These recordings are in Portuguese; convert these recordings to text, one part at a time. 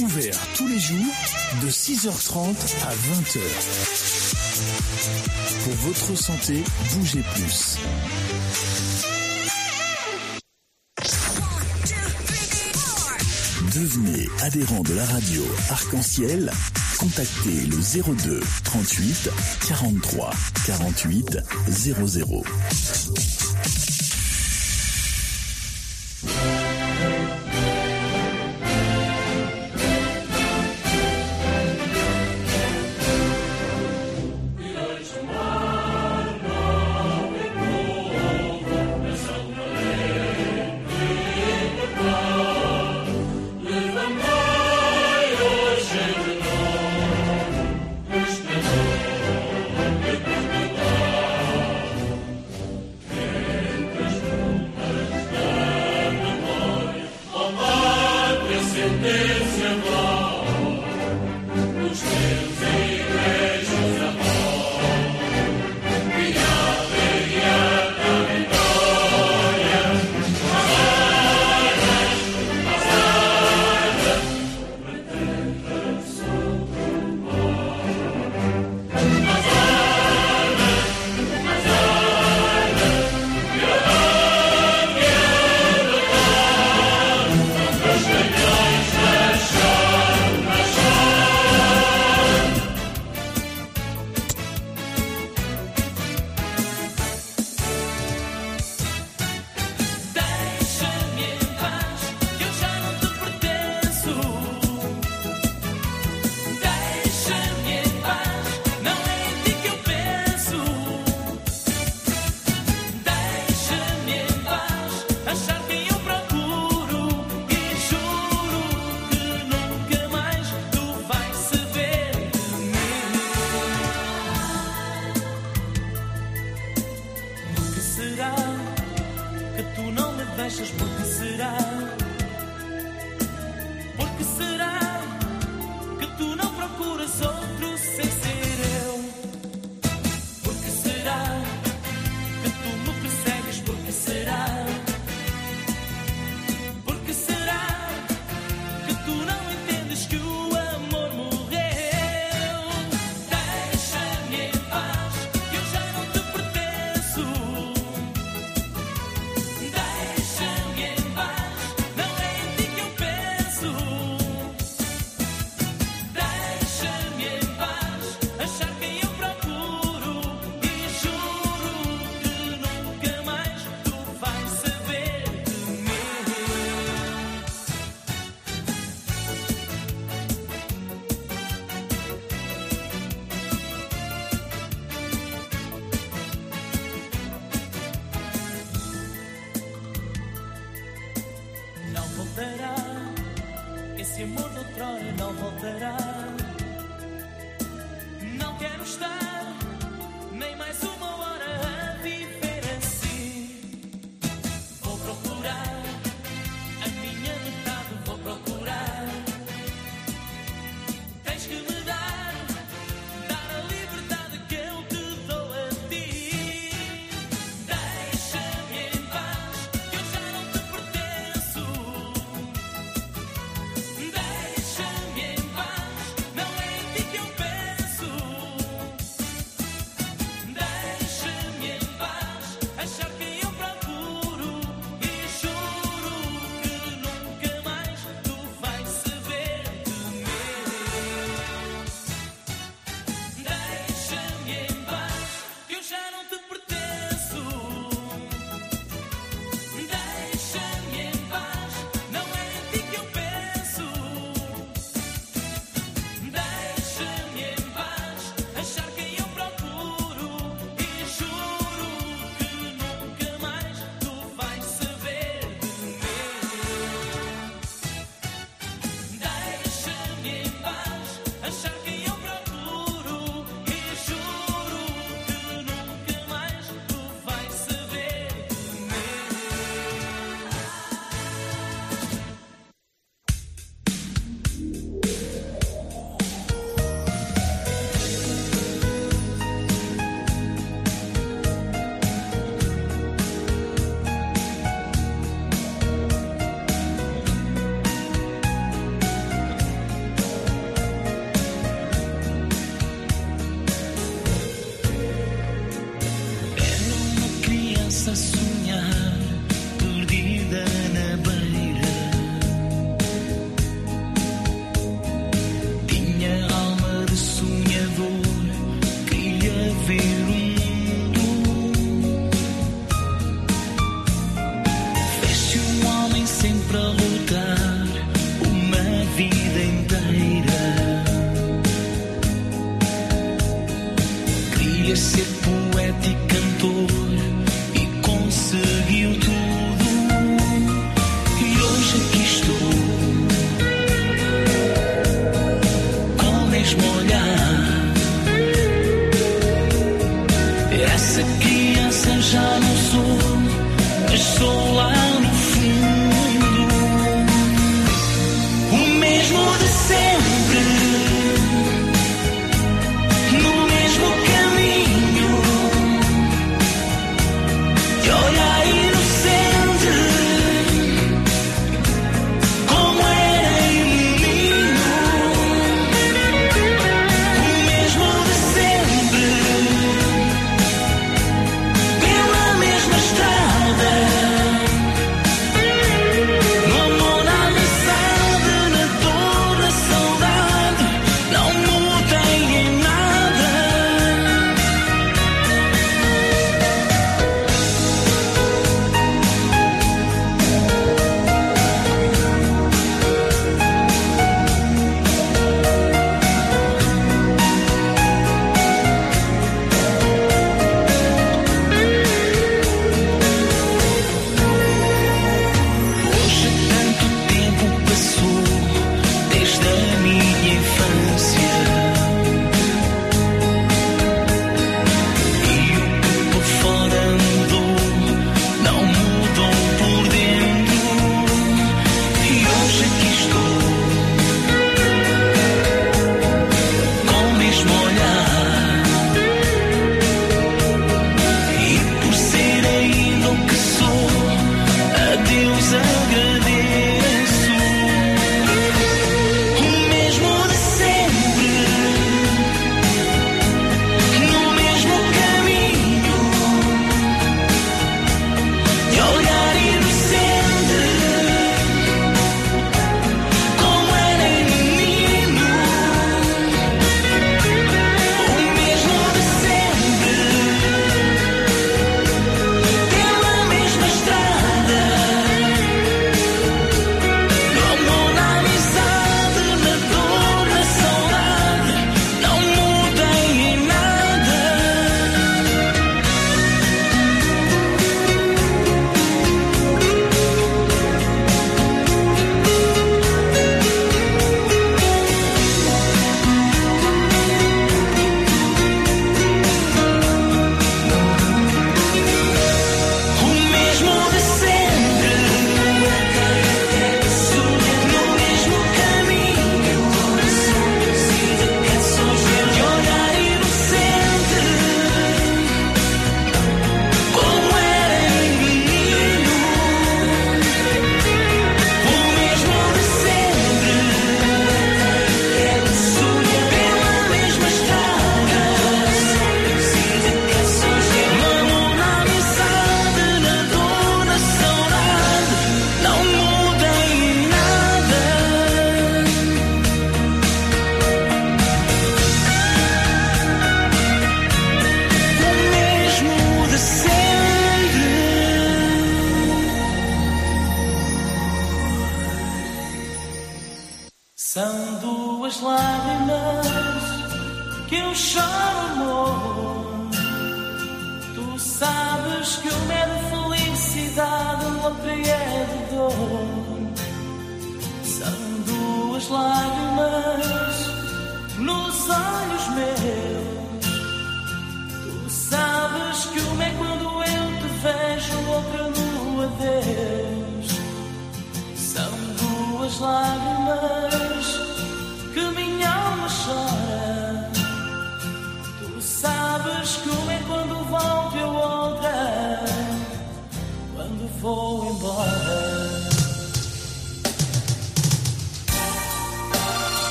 Ouvert tous les jours de 6h30 à 20h. Pour votre santé, bougez plus. Devenez adhérent de la radio Arc-en-Ciel. Contactez le 02 38 43 48 00.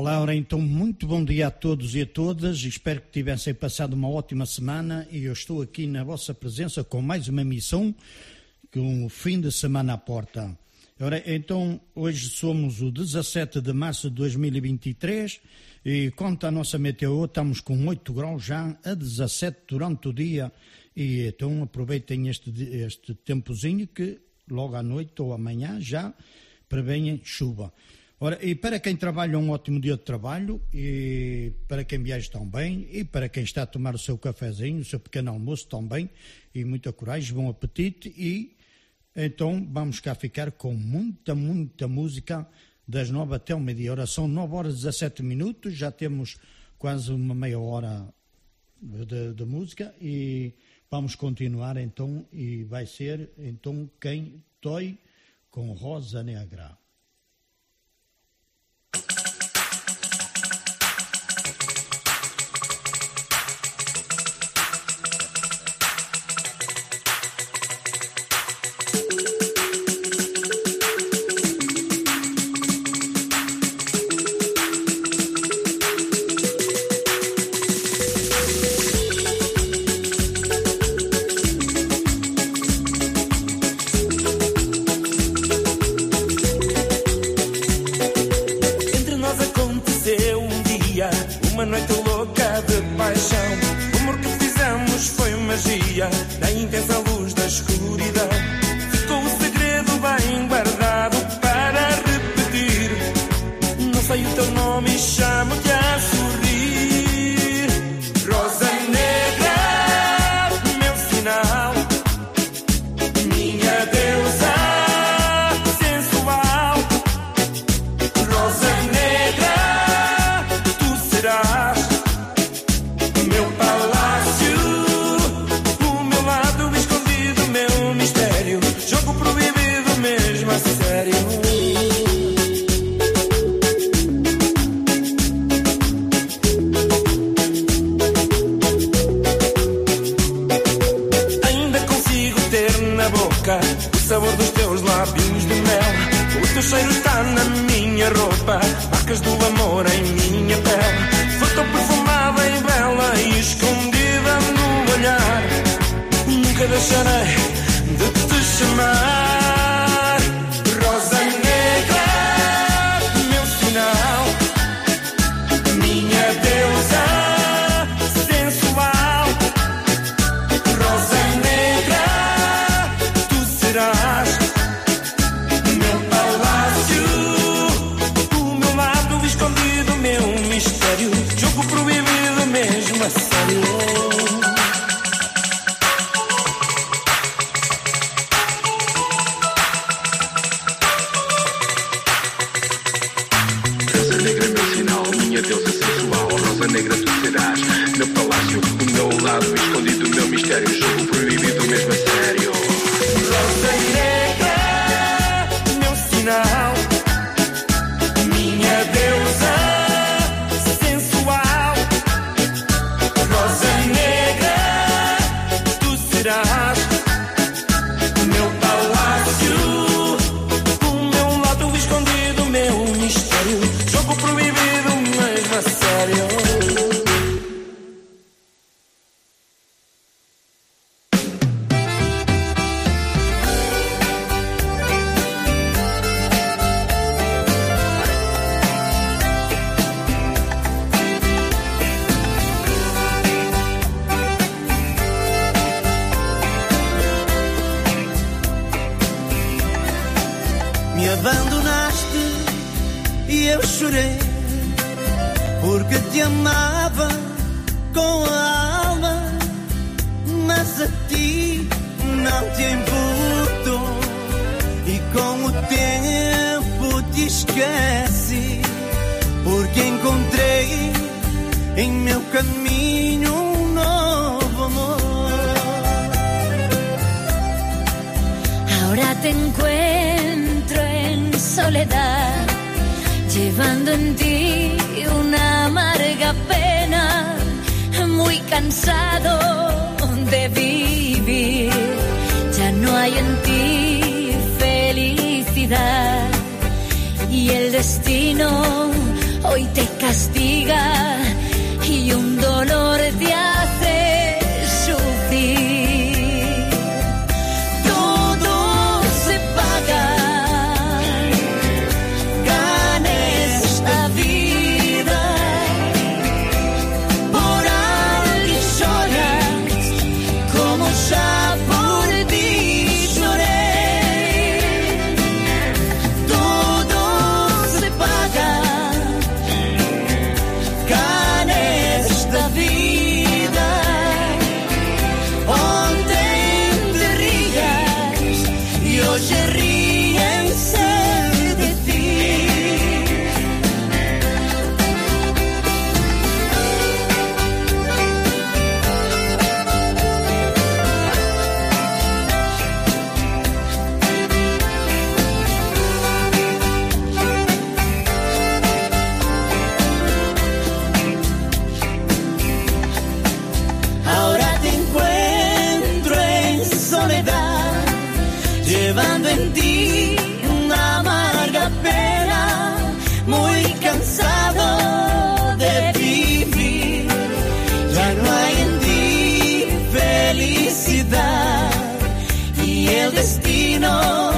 Olá, ora então, muito bom dia a todos e a todas. Espero que tivessem passado uma ótima semana e eu estou aqui na vossa presença com mais uma missão, com o fim de semana à porta. Ora, então, hoje somos o 17 de março de 2023 e quanto à nossa meteo, estamos com 8 graus já a 17 durante o dia e então aproveitem este, este tempozinho que logo à noite ou amanhã já prevêem chuva. Ora, e para quem trabalha um ótimo dia de trabalho, e para quem viaja também, e para quem está a tomar o seu cafezinho, o seu pequeno almoço também, e muita coragem, bom apetite, e então vamos cá ficar com muita, muita música das nove até o meio-dia. Ora, são nove horas e 17 minutos, já temos quase uma meia hora de, de música, e Vamos continuar então e vai ser então quem toi com Rosa Negra. felicidad y el destino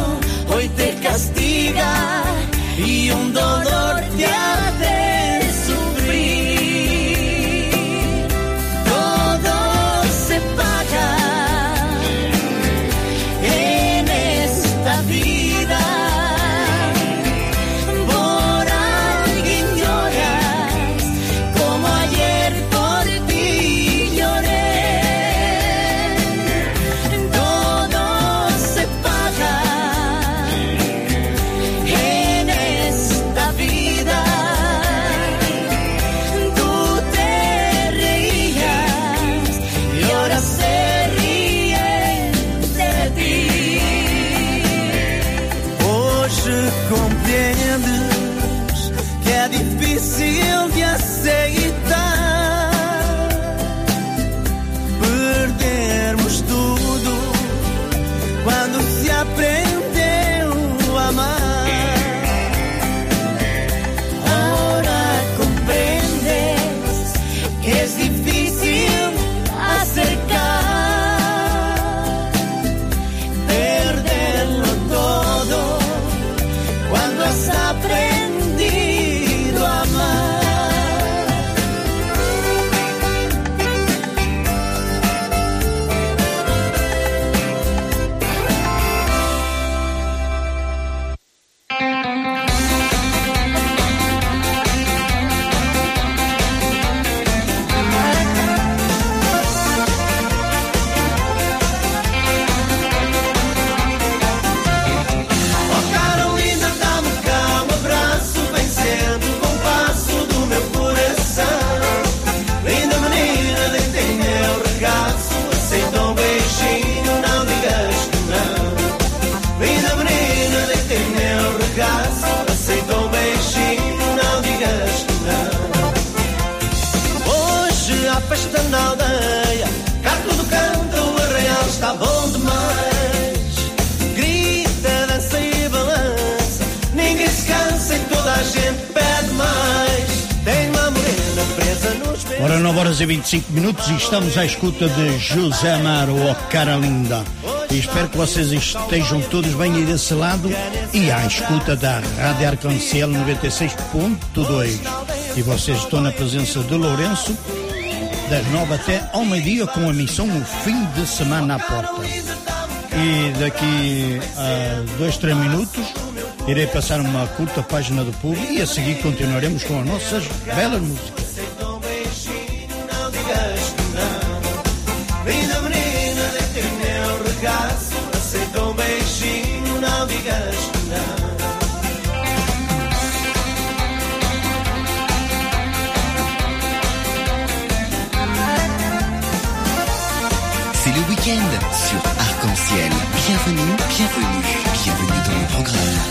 e 25 minutos e estamos à escuta de José Amaro, oh cara linda. E espero que vocês estejam todos bem aí desse lado e à escuta da Rádio Arcancel 96.2. E vocês estão na presença de Lourenço, das nove até ao meio-dia, com a missão no Fim de Semana à Porta. E daqui a dois, três minutos irei passar uma curta página do público e a seguir continuaremos com as nossas belas músicas. sur Arc-en-Ciel. Bienvenue, bienvenue, bienvenue dans le programme.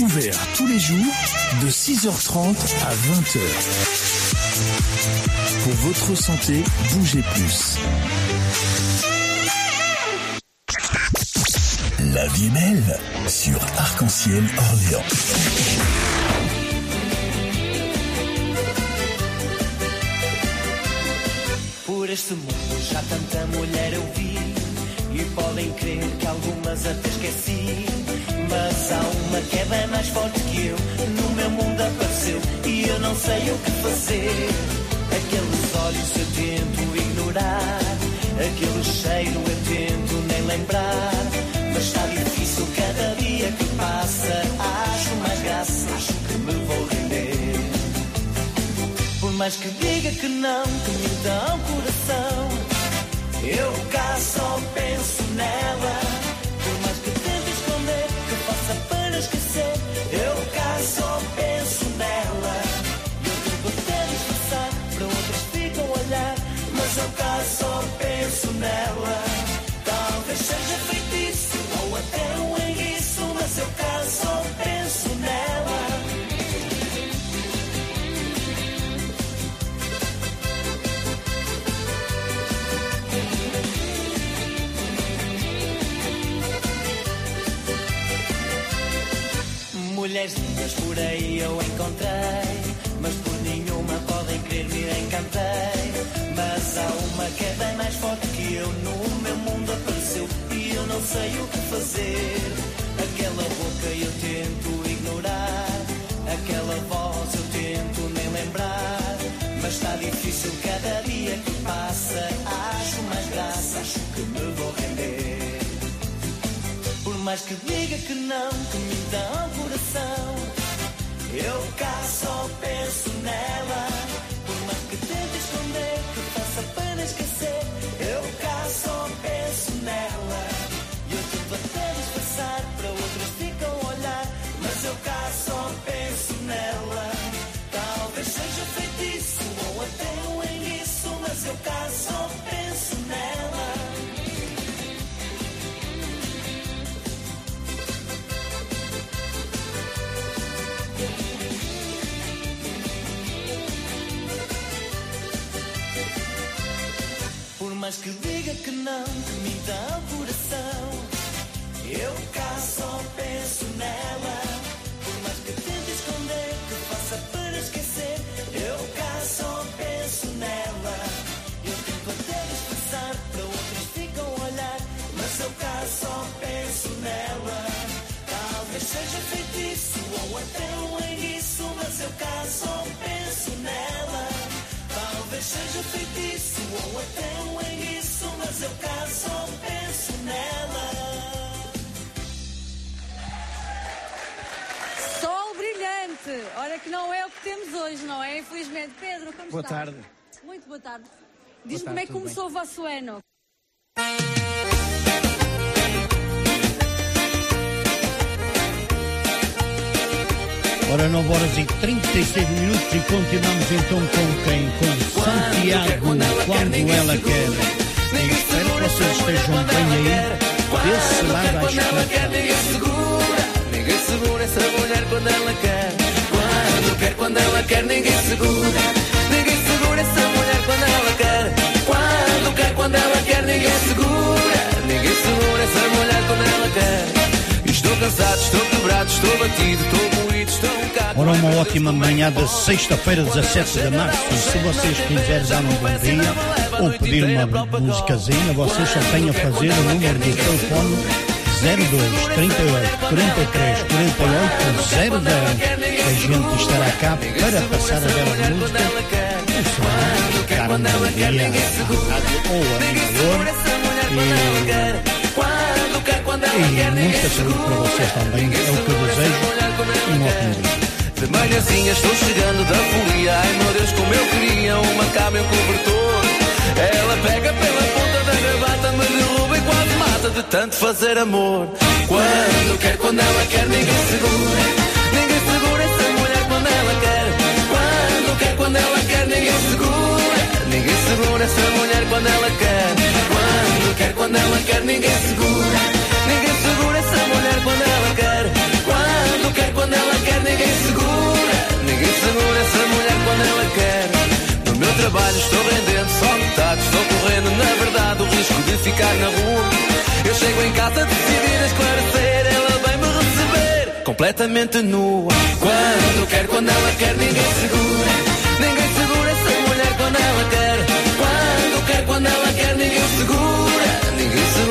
Ouvert tous les jours de 6h30 à 20h. Pour votre santé, bougez plus. La vie est sur Arc-en-Ciel Orléans. Por este mundo já tanta mulher eu vi E podem crer que Mas há uma que é bem mais forte que eu. No meu mundo apareceu e eu não sei o que fazer. Aqueles olhos eu tento ignorar. Aquele cheiro eu tento nem lembrar. Mas está difícil cada dia que passa. Acho mais graça, acho que me vou render. Por mais que diga que não, que me dá o coração Eu cá só penso nela faça para esquecer. Eu cá só penso nela. Eu tento até disfarçar, para outras ficam a olhar. Mas eu cá só penso nela. Talvez seja feitiço Mulheres lindas por aí eu encontrei, mas por nenhuma podem crer me encantei. Mas há uma que é bem mais forte que eu, no meu mundo apareceu e eu não sei o que fazer. Aquela boca eu tento ignorar, aquela voz eu tento nem lembrar. Mas está difícil cada dia que passa, mais que diga que não, que me dá o coração, eu cá só penso nela. Por mais que tente esconder, mais que diga que não, que me dá coração, eu cá só penso nela. Por mais que tente esconder, que faça para esquecer, eu cá só penso nela. Eu tento até disfarçar, para outros ficam a olhar, mas eu cá só penso nela. Talvez seja feitiço ou até um enguiço, mas eu cá só penso nela. Talvez seja feitiço ou até um enguiço, mas eu cá só penso nela. Sol brilhante! Olha que não é o que temos hoje, não é? Infelizmente. Pedro, como Boa está? tarde. Muito boa tarde. Diz-me como é que começou o vosso ano. Ora, 9 horas e 36 minutos e continuamos então com quem? Com Santiago, quando ela quer. E espero que vocês estejam bem aí, desse lado à esquerda. Ninguém segura, ninguém segura essa mulher quando ela quer. Quando quer, quando ela quer, ninguém segura. Ninguém segura essa mulher quando ela quer. Quando quer, quando ela quer, ninguém segura. Ninguém segura essa Estou cansado, estou quebrado, estou batido, estou moído, estou um bocado. Ora, uma ótima manhã de sexta-feira, 17 de março. Se vocês quiserem dar um bom dia ou pedir uma musicazinha, vocês só têm a fazer o número do telefone 02 38 43 48 00. A gente estará cá para passar a bela música. Dar um bom dia ou animador. E e muita saúde para vocês também, é o que eu desejo. De manhãzinha estou chegando da folia. Ai meu Deus, como eu queria uma cama e um cobertor. Ela pega pela ponta da gravata, me derruba e quase mata de tanto fazer amor. Quando quer, quando ela quer, ninguém segura. Ninguém segura essa mulher quando ela quer. Quando quer, quando ela quer, ninguém segura. Ninguém segura essa mulher quando ela quer. Quando quer, quando ela quer, ninguém segura. Ninguém segura essa mulher quando ela quer. Quando quer, quando ela quer, ninguém segura. Ninguém segura essa mulher quando ela quer. No meu trabalho estou rendendo só metade. Estou correndo, na verdade, o risco de ficar na rua. Eu chego em casa decidida a esclarecer. Ela vem me receber completamente nua. Quando quer, quando ela quer, ninguém segura. Ninguém segura essa mulher quando ela quer. Quando quer, quando ela quer, ninguém segura.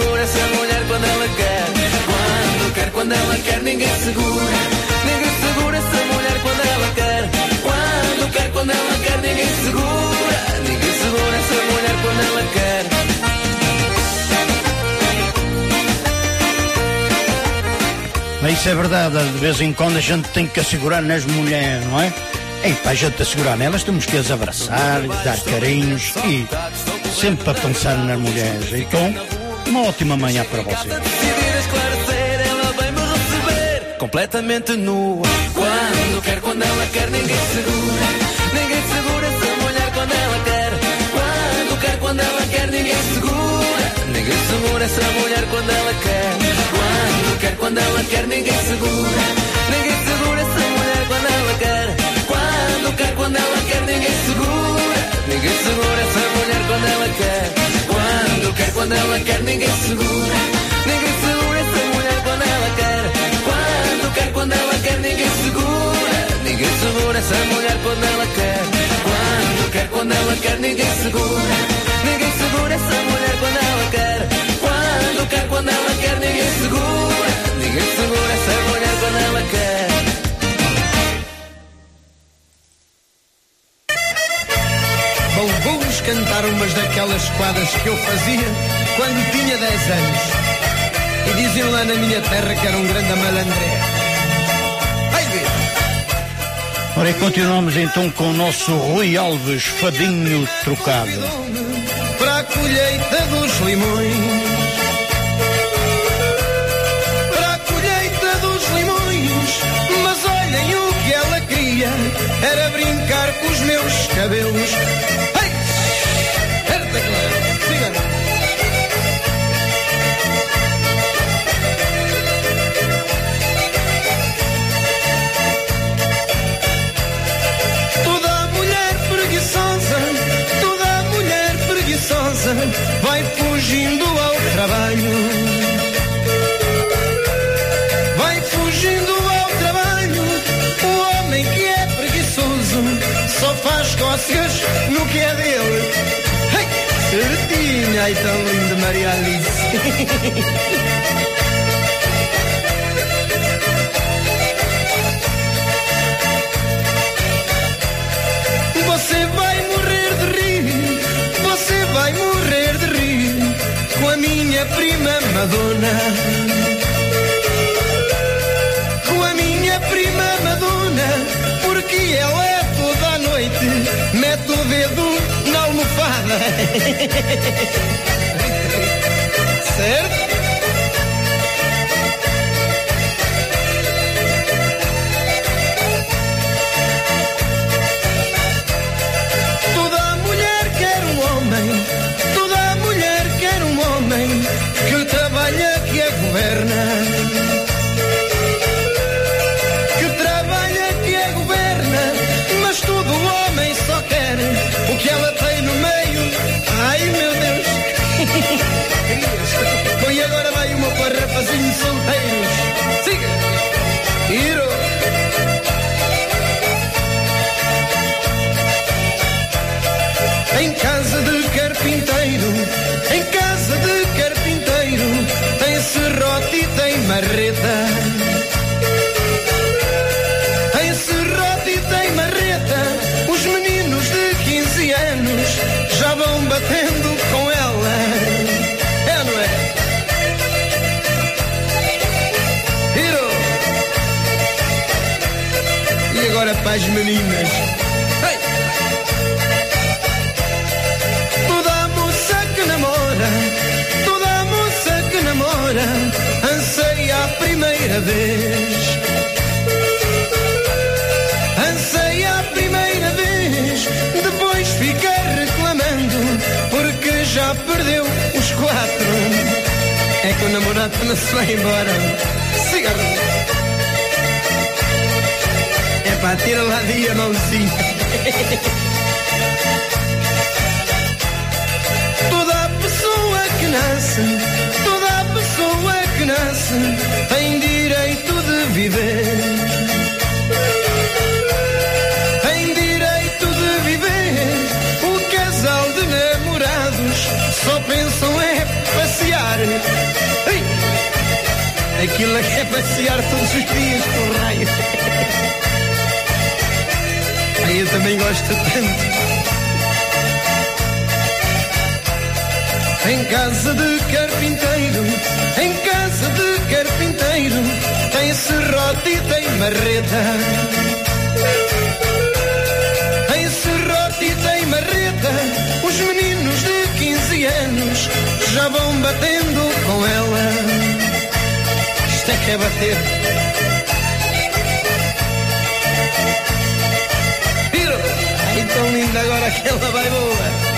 Segura essa mulher quando ela quer. Quando quer, quando ela quer, ninguém segura. Ninguém segura essa mulher quando ela quer. Quando quer, quando ela quer, ninguém segura. Ninguém segura essa mulher quando ela quer. Mas isso é verdade, de vez em quando a gente tem que assegurar nas mulheres, não é? E para a gente assegurar nelas temos que as abraçar, dar carinhos e sempre para pensar nas mulheres. Então, uma ótima manhã para receber completamente nua. Quando quer, quando ela quer, ninguém segura. Ninguém segura quando ela quer. Quando quer, quando ela quer, ninguém segura. Ninguém segura essa mulher quando ela quer. Quando quer, quando ela quer, ninguém segura. Ninguém segura essa mulher quando ela quer. Quando quer, quando ela quer, ninguém segura. Ninguém segura essa mulher quando ela quer. Quer, quando ela quer, ninguém segura. Ninguém segura essa mulher quando ela quer. Quando quer, quando ela quer, ninguém segura. segura essa mulher quando ela quer. Quando quer, quando ela quer, ninguém segura. Ninguém segura essa mulher quando ela quer. Quando quer, quando ela quer, ninguém segura. Ninguém segura essa mulher quando ela quer. Vou-vos cantar umas daquelas quadras que eu fazia quando tinha 10 anos. E diziam lá na minha terra que era um grande malandré. Ai, vê. Ora, e continuamos então com o nosso Rui Alves Fadinho Trocado. Para a colheita dos limões. Meus cabelos. Ei! Certa, Clara. Siga. Toda mulher preguiçosa, toda mulher preguiçosa vai fugindo ao trabalho. Vai fugindo faz cócegas no que é dele. Ei, certinha, ai tão linda Maria Alice. Você vai morrer de rir, você vai morrer de rir com a minha prima Madonna. Mete o dedo na almofada. certo? Meninas. Ei! Toda moça que namora, toda moça que namora, anseia a primeira vez. Anseia a primeira vez, depois fica reclamando, porque já perdeu os quatro. É que o namorado não se vai embora. Cigarro. Para tirar lá de a mãozinha. Toda pessoa que nasce, toda pessoa que nasce tem direito de viver. Tem direito de viver. O casal de namorados só pensam é passear. Ei, Aquilo é passear todos os dias com raio. Eu também gosto tanto. Em casa de carpinteiro, em casa de carpinteiro, tem serrote e tem marreta. Tem serrote e tem marreta, os meninos de 15 anos já vão batendo com ela. Isto é que é bater. Ai, tão linda agora que ela vai boa.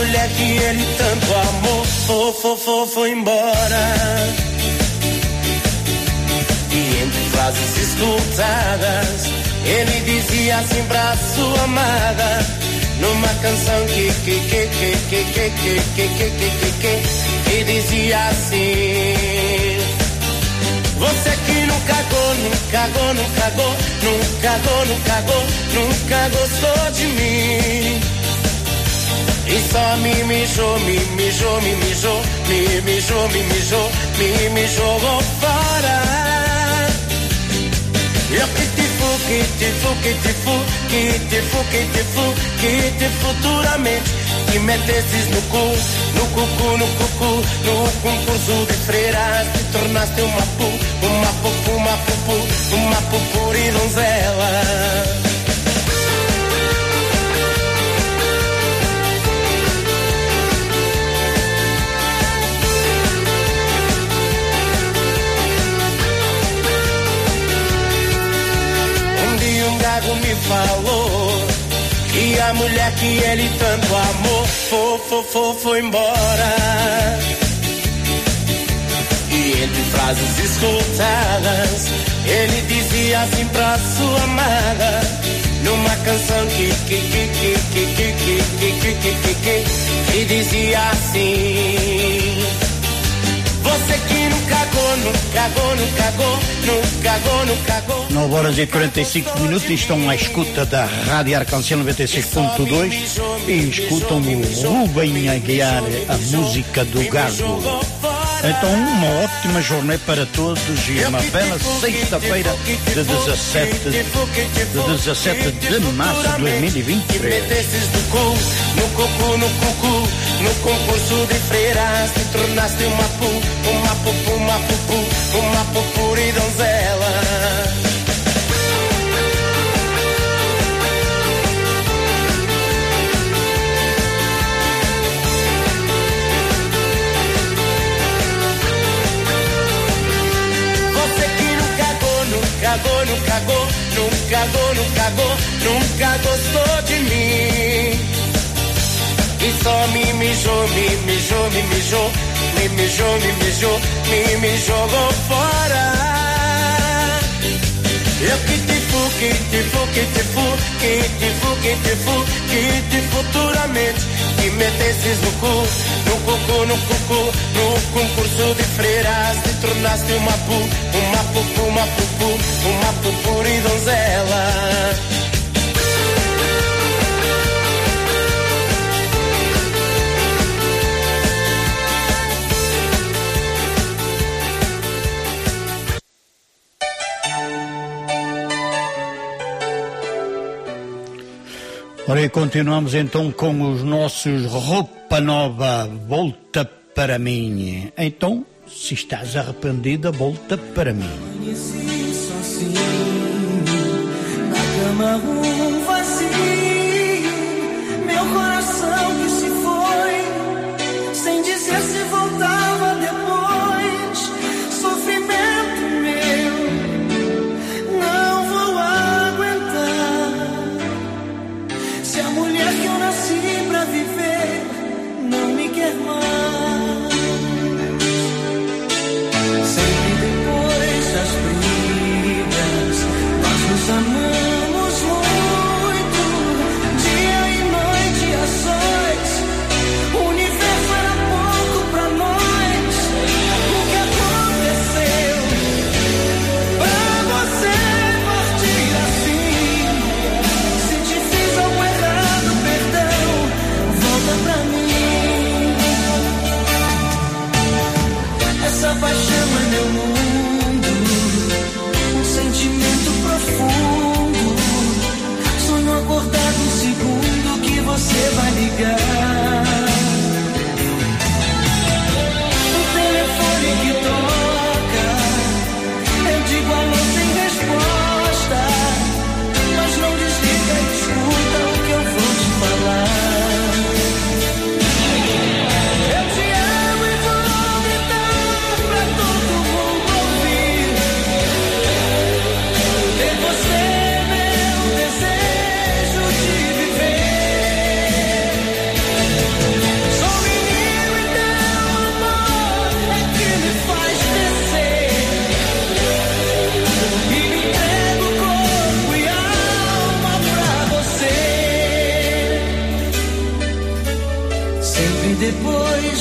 Mulher que ele tanto amou foi, foi, foi, foi embora. E entre frases escutadas, ele dizia assim pra sua amada, numa canção que que que que que que que que que que que que que dizia assim. Você que nunca cagou, nunca cagou, nunca cagou, nunca cagou, nunca nunca gostou de mim. E só me mijou, me mijou, me mijou, me mijou, me mijou, me me jogou fora. Eu que te fu, que te fu, que te fu, que te fu, que te fu, que te futuramente que metesses no cu, no cucu, no cucu, no concurso de freiras te tornaste uma pu, uma pupu, uma pupu, uma pupuri donzela. Falou que a mulher que ele tanto amou foi, foi, foi, foi embora. E entre frases escutadas, ele dizia assim pra sua amada, numa canção que que que que que que que que que que que que que dizia assim. Cagou. 9 horas e 45 minutos e estão à escuta da Rádio Arcancel 96.2 e escutam o Rubem Aguiar, a música do Gago. Então, uma ótima jornada para todos e uma bela sexta-feira de 17 de, 17 de março de 2023. metesses no cu, no cucu, no cucu, no concurso de freiras te tornaste uma pu, uma pupu, uma pupu, uma pupuri donzela. Cagou, nunca cagou, nunca cagou, nunca cagou, nunca gostou de mim. E só me mijou, me mijou, me mijou, me mijou, me mijou, me me jogou fora. Eu que te fu, que te fu, que te fu, que te fu, que te fu, que te futuramente que metesses no cu, no cucu, no cucu, no concurso de freiras te tornaste uma pu, uma pupu, uma pupu, uma pupuri donzela. Ora, e continuamos então com os nossos Roupa Nova, volta para mim. Então, se estás arrependida, volta para mim. Coração que se foi, sem dizer se voltava depois, Oh.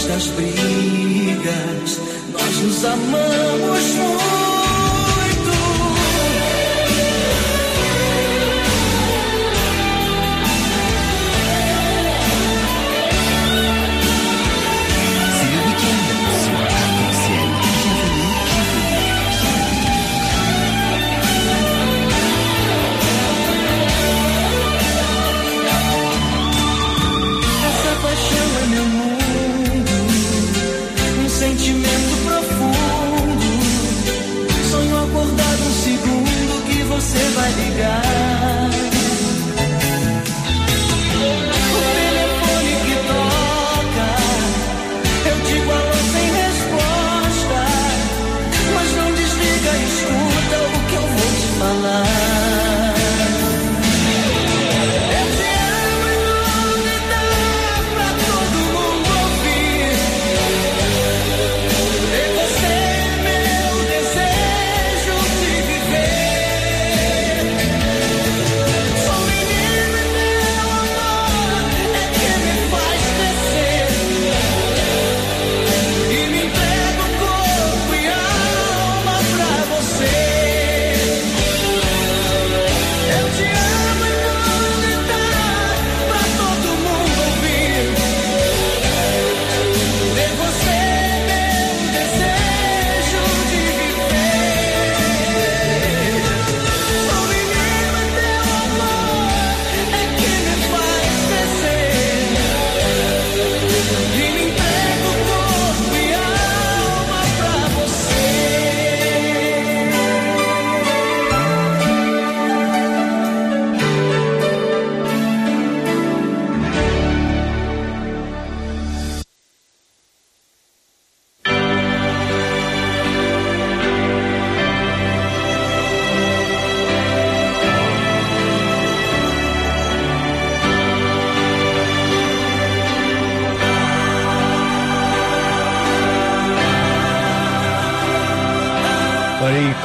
Das brigas, nós nos amamos. Você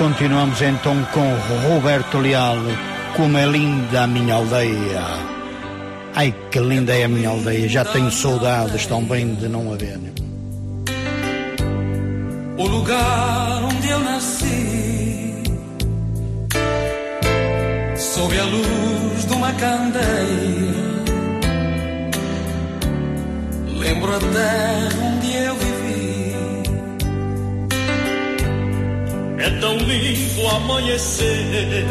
continuamos então com Roberto Leal, como é linda a minha aldeia. Ai que linda é a minha aldeia, já tenho saudades também de não a ver. O lugar onde eu nasci, sob a luz de uma candeia. Lembro a terra onde eu vivi. É tão lindo amanhecer.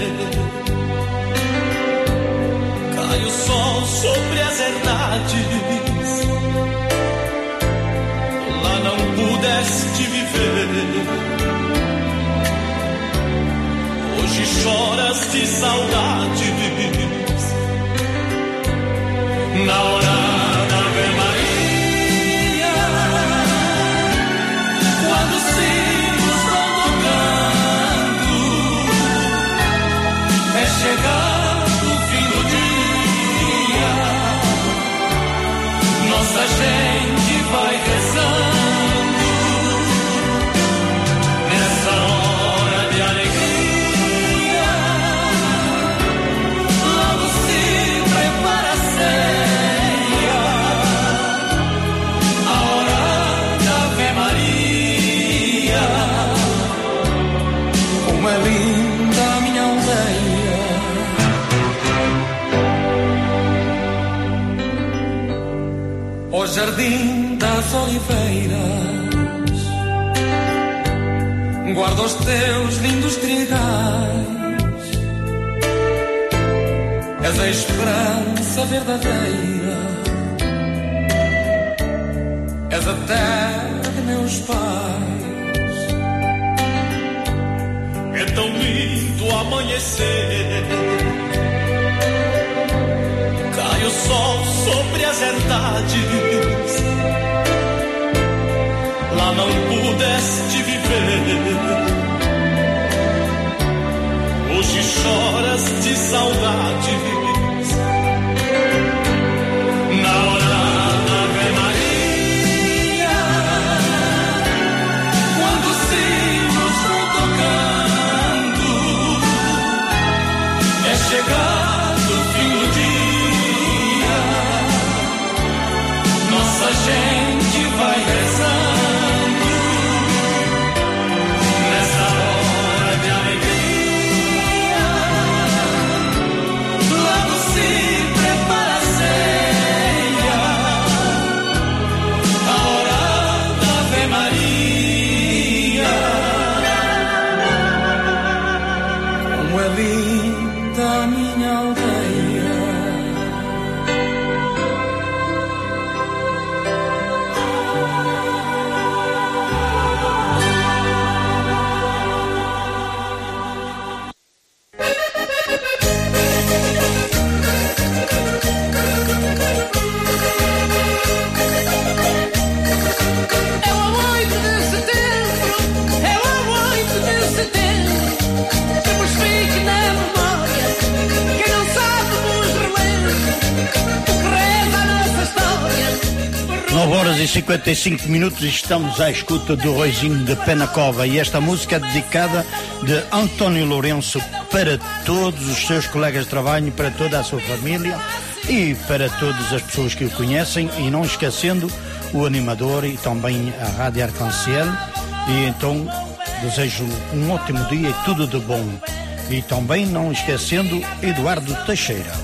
Cai o sol sobre as herdades. Lá não pudeste viver. Hoje choras de saudades. Na hora jardim das oliveiras guarda os teus lindos trigais. És a esperança verdadeira. És a terra de meus pais. É tão lindo amanhecer. O sol sobre as herdades. Lá não pudeste viver. Hoje choras de saudades. e 55 minutos e estamos à escuta do Roizinho de Penacova e esta música é dedicada de António Lourenço para todos os seus colegas de trabalho, para toda a sua família e para todas as pessoas que o conhecem. E não esquecendo o animador e também a Rádio Arcanciel e então desejo um ótimo dia e tudo de bom. E também não esquecendo Eduardo Teixeira.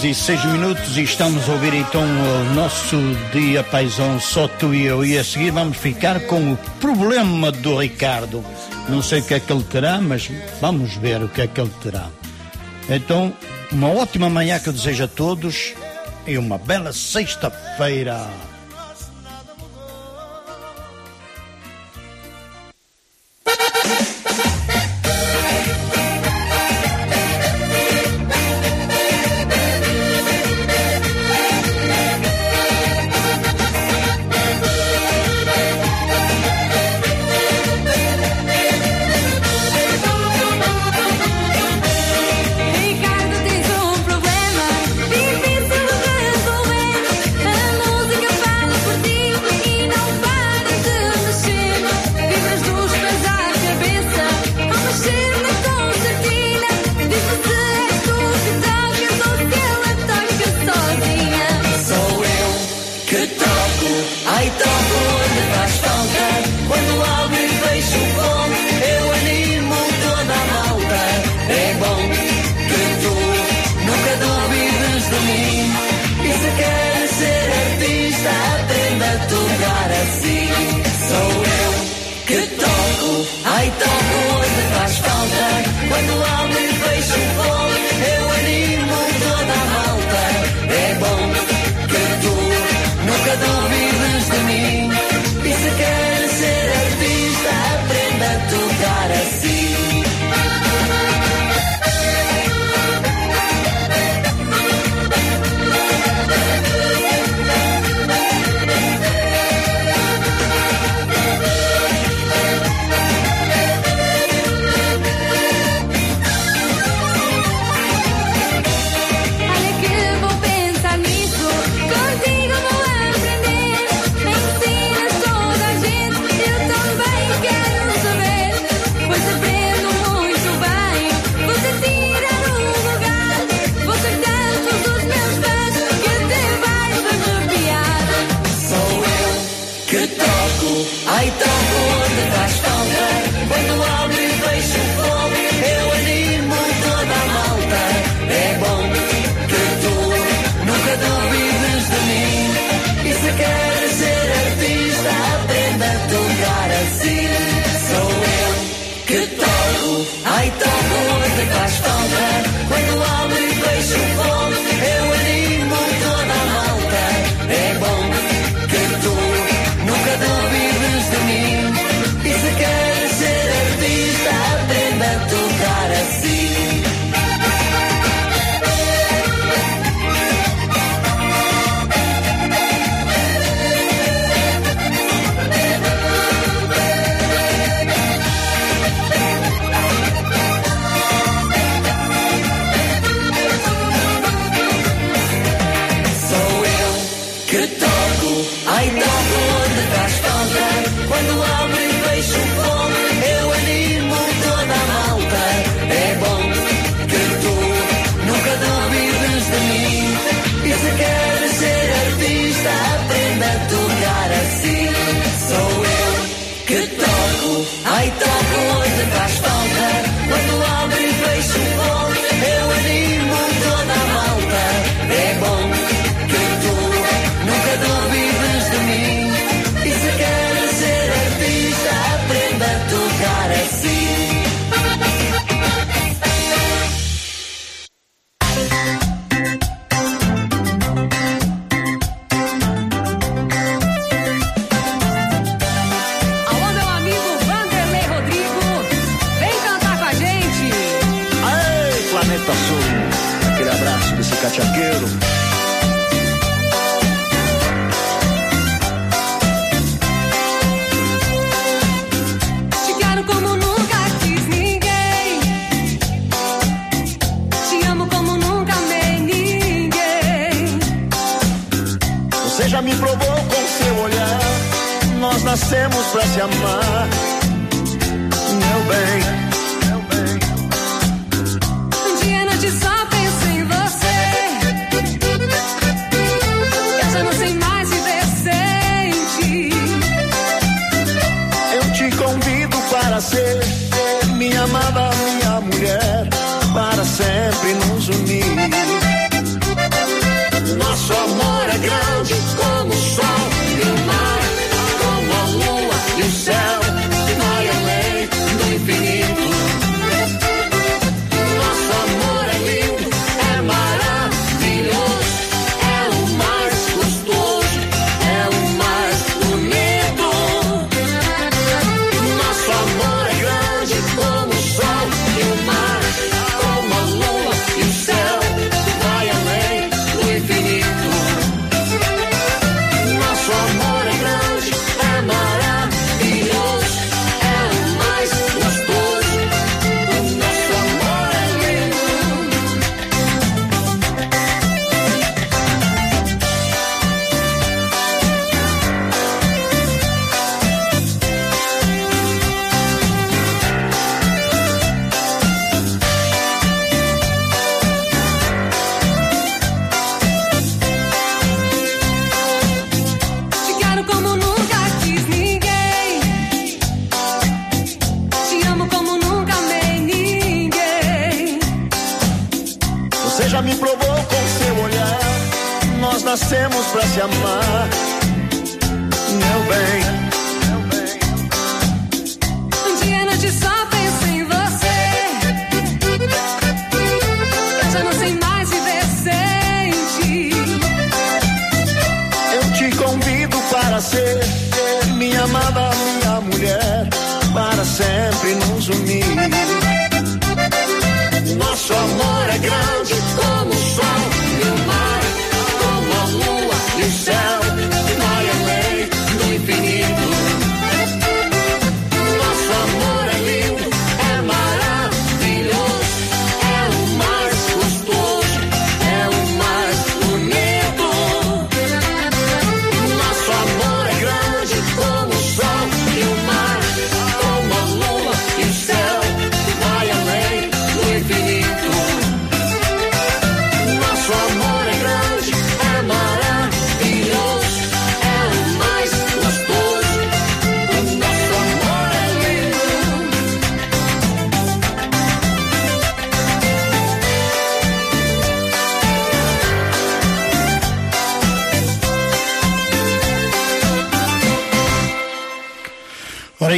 horas e seis minutos e estamos a ouvir então o nosso dia paisão só tu e eu e a seguir vamos ficar com o problema do Ricardo. Não sei o que é que ele terá, mas vamos ver o que é que ele terá. Então, uma ótima manhã que eu desejo a todos e uma bela sexta-feira.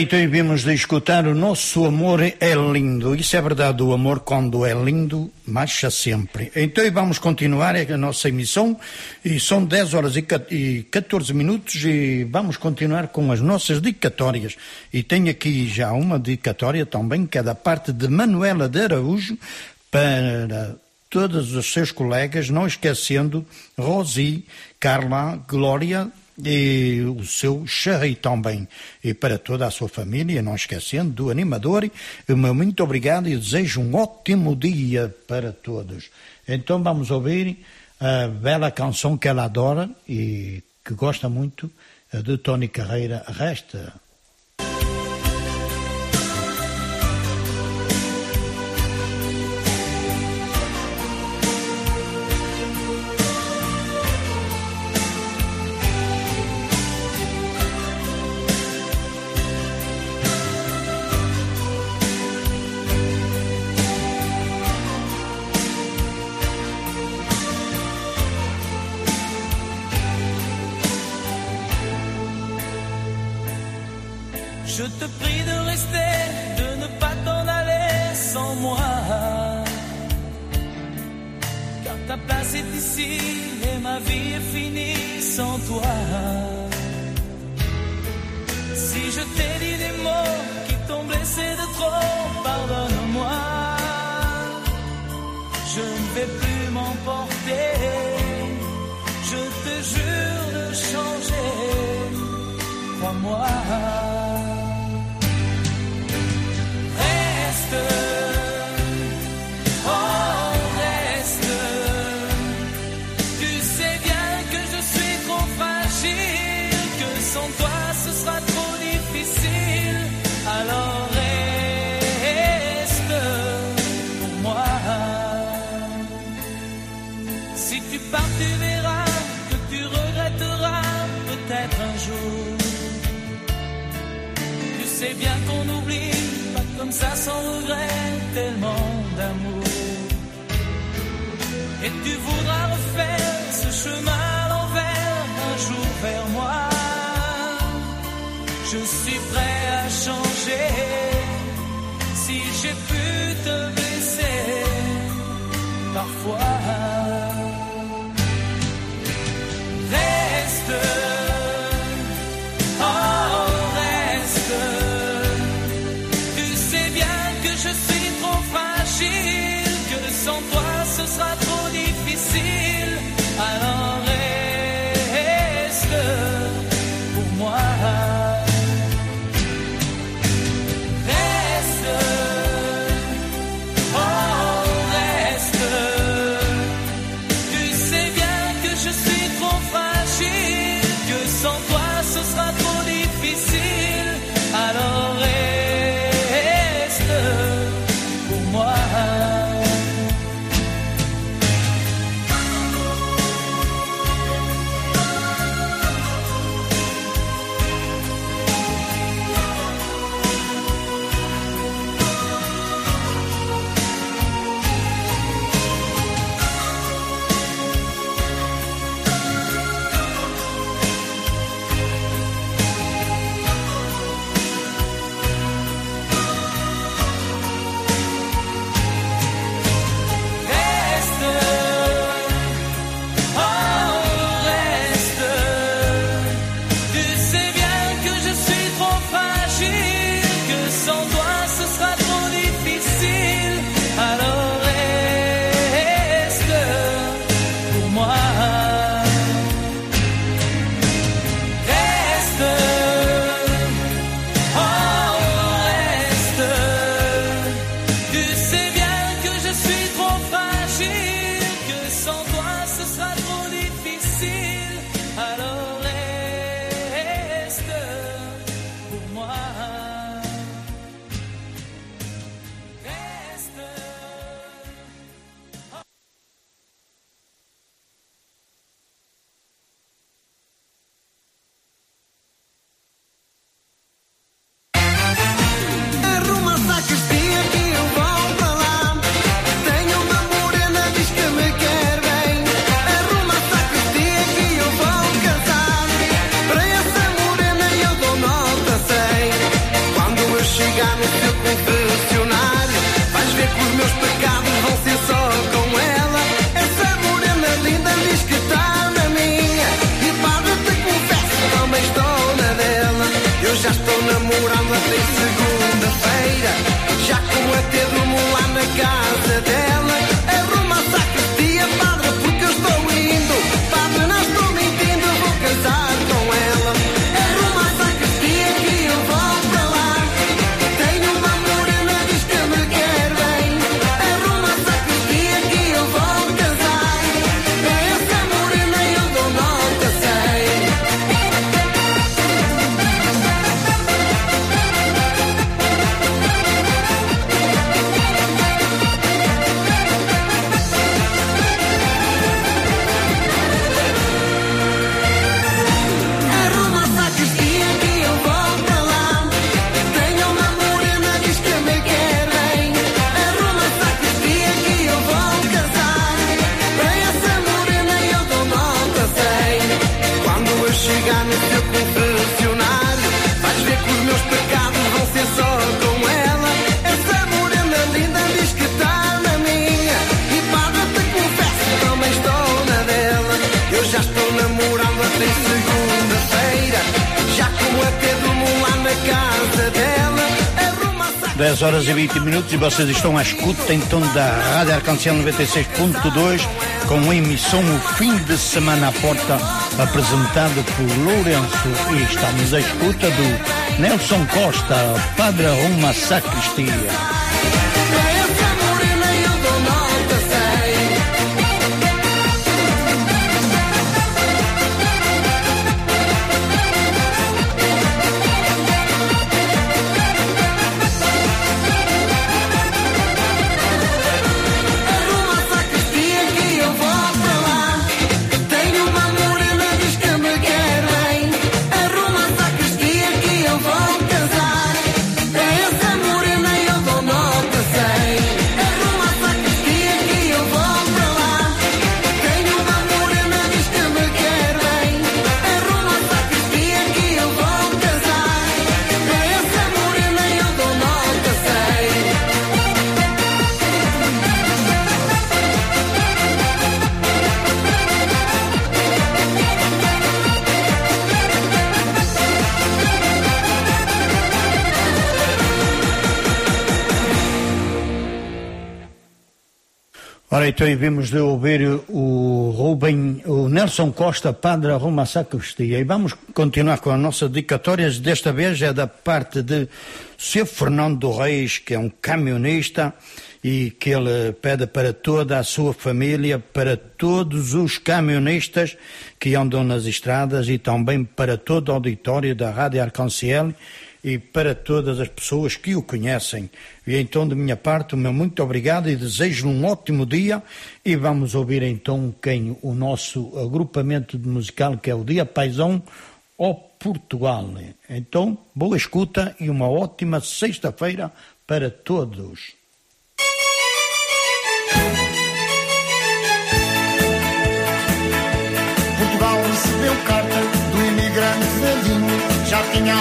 Então vimos de escutar o nosso amor é lindo. Isso é verdade, o amor quando é lindo, marcha sempre. Então vamos continuar a nossa emissão e são 10 horas e 14 minutos e vamos continuar com as nossas dicatórias. E tenho aqui já uma dicatória também que é da parte de Manuela de Araújo para todos os seus colegas, não esquecendo Rosi, Carla, Glória, e o seu charrei também e para toda a sua família, não esquecendo do animador. Muito obrigado e desejo um ótimo dia para todos. Então vamos ouvir a bela canção que ela adora e que gosta muito de Tony Carreira. Resta. Vocês estão à escuta então da Rádio Arcanciel 96.2 com a emissão O Fim de Semana à Porta apresentado por Lourenço e estamos à escuta do Nelson Costa, Padre Roma Sacristia. Ora, então e vimos de ouvir o Rubem, o Nelson Costa, Padre Roma Sacristia. E vamos continuar com as nossas dedicatórias. Desta vez é da parte de Sr. Fernando Reis, que é um camionista e que ele pede para toda a sua família, para todos os camionistas que andam nas estradas e também para todo o auditório da Rádio Arcanciel e para todas as pessoas que o conhecem. E então, de minha parte, o meu muito obrigado e desejo um ótimo dia. E vamos ouvir então quem o nosso agrupamento musical, que é o Dia Paisão, ao Portugal. Então, boa escuta e uma ótima sexta-feira para todos. Portugal recebeu carta do imigrante velhinho. Já tinha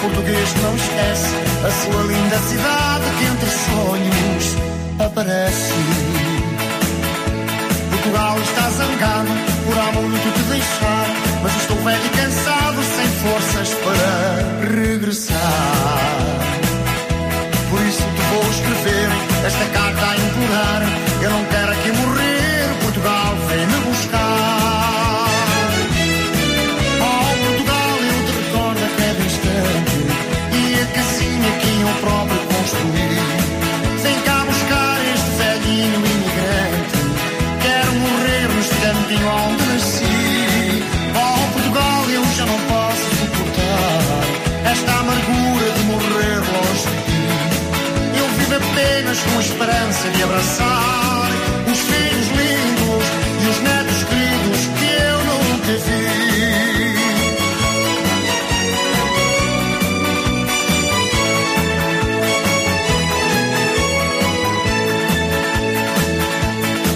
português não esquece. A sua linda cidade que entre sonhos aparece. Portugal está zangado por há muito te deixar. Mas estou velho e cansado, sem forças para regressar. Por isso te vou escrever esta carta com esperança de abraçar os filhos lindos e os netos queridos que eu nunca vi.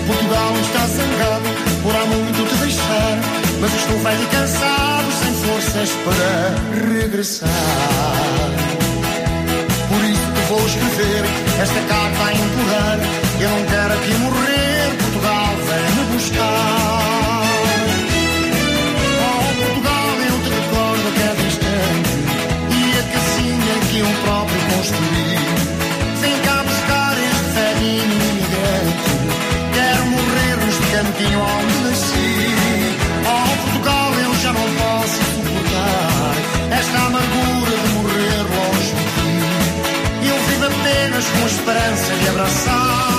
Portugal está zangado por há muito te deixar, mas estou velho e cansado, sem forças para regressar. Esta carta a implorar. Eu não quero aqui morrer, Portugal vem me buscar. Oh, Portugal, eu te recordo a cada instante e a casinha que eu próprio construí. Vem cá buscar este velhinho imigrante. Quero morrer neste cantinho onde nasci. Oh, Portugal, eu já não posso suportar esta amargura com esperança de abraçar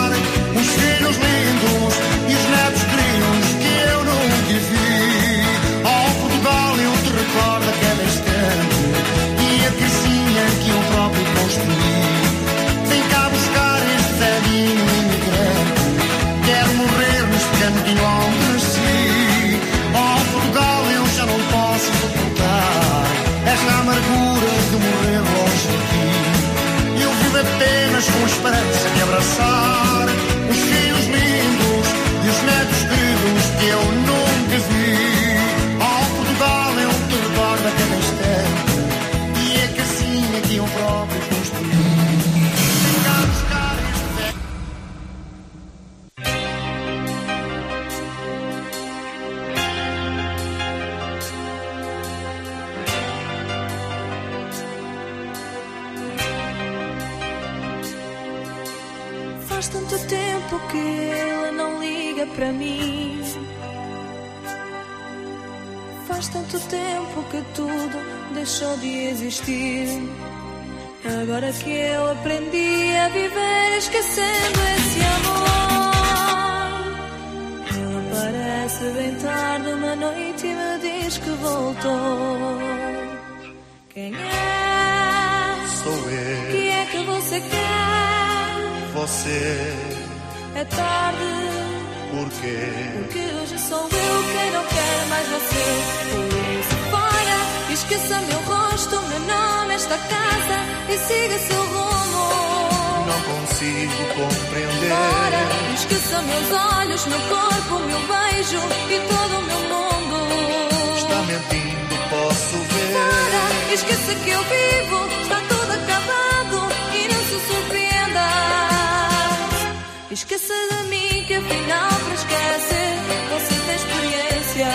Esqueça de mim que afinal para esquecer você tem experiência.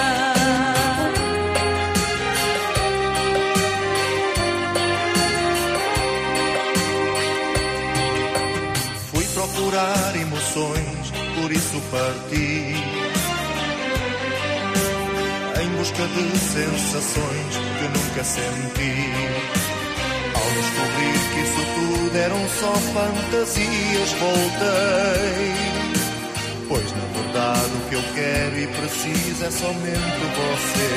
Fui procurar emoções, por isso parti. Em busca de sensações que nunca senti. Descobrir que isso tudo eram só fantasias, voltei. Pois na verdade o que eu quero e preciso é somente você.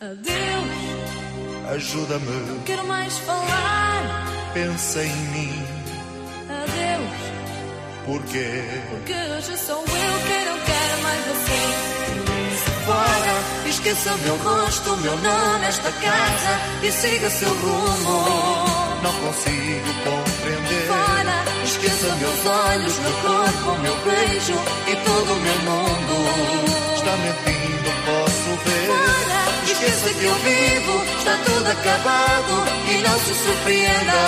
Adeus, Ajuda-me, quero mais falar. pensa em mim, Adeus, porque porque hoje sou eu quem não quer mais você. Fora, esqueça meu rosto, meu nome, esta casa e siga seu rumo. não consigo compreender. Fora, esqueça meus olhos, meu corpo, meu beijo e todo o meu mundo. Está mentindo, posso ver. Fora, esqueça que eu vivo, está tudo acabado e não se surpreenda.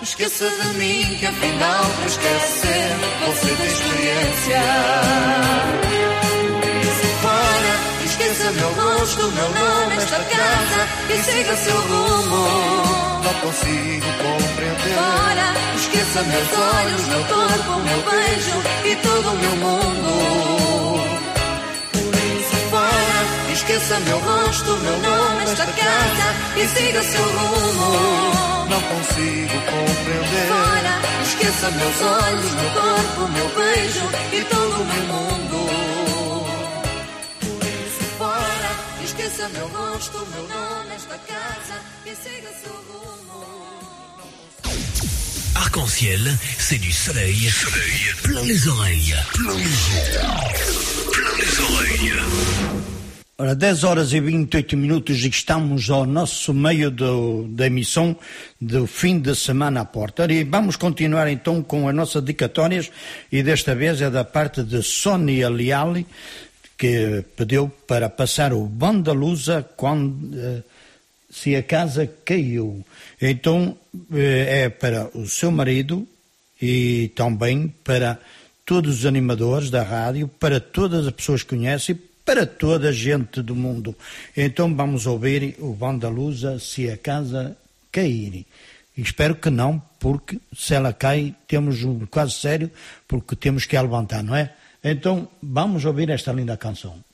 Esqueça de mim que afinal para esquecer você tem experiência. Esqueça meu rosto, meu nome, esta casa e siga seu rumo. Não consigo compreender. Fora, esqueça meus olhos, meu corpo, meu beijo e todo o meu mundo. Por isso, fora, esqueça meu rosto, meu nome, esta casa e siga seu rumo. Não consigo compreender. Fora, esqueça meus olhos, meu corpo, meu beijo e todo o meu mundo. esqueça meu rosto, meu nome, esta casa e siga seu rumo. Arc-en-ciel, c'est du soleil, soleil, plein les oreilles, plein les oreilles, plein les oreilles. Ora, 10 horas e 28 minutos e estamos ao nosso meio do, da emissão do fim de semana à porta. E vamos continuar então com as nossas dicatórias e desta vez é da parte de Sónia Liali, que pediu para passar o Bandalusa quando eh, se a casa caiu. Então eh, é para o seu marido e também para todos os animadores da rádio, para todas as pessoas que conhecem, para toda a gente do mundo. Então vamos ouvir o Bandalusa se a casa cair. Espero que não, porque se ela cai, temos um quase sério, porque temos que a levantar, não é? Então, vamos ouvir esta linda canção.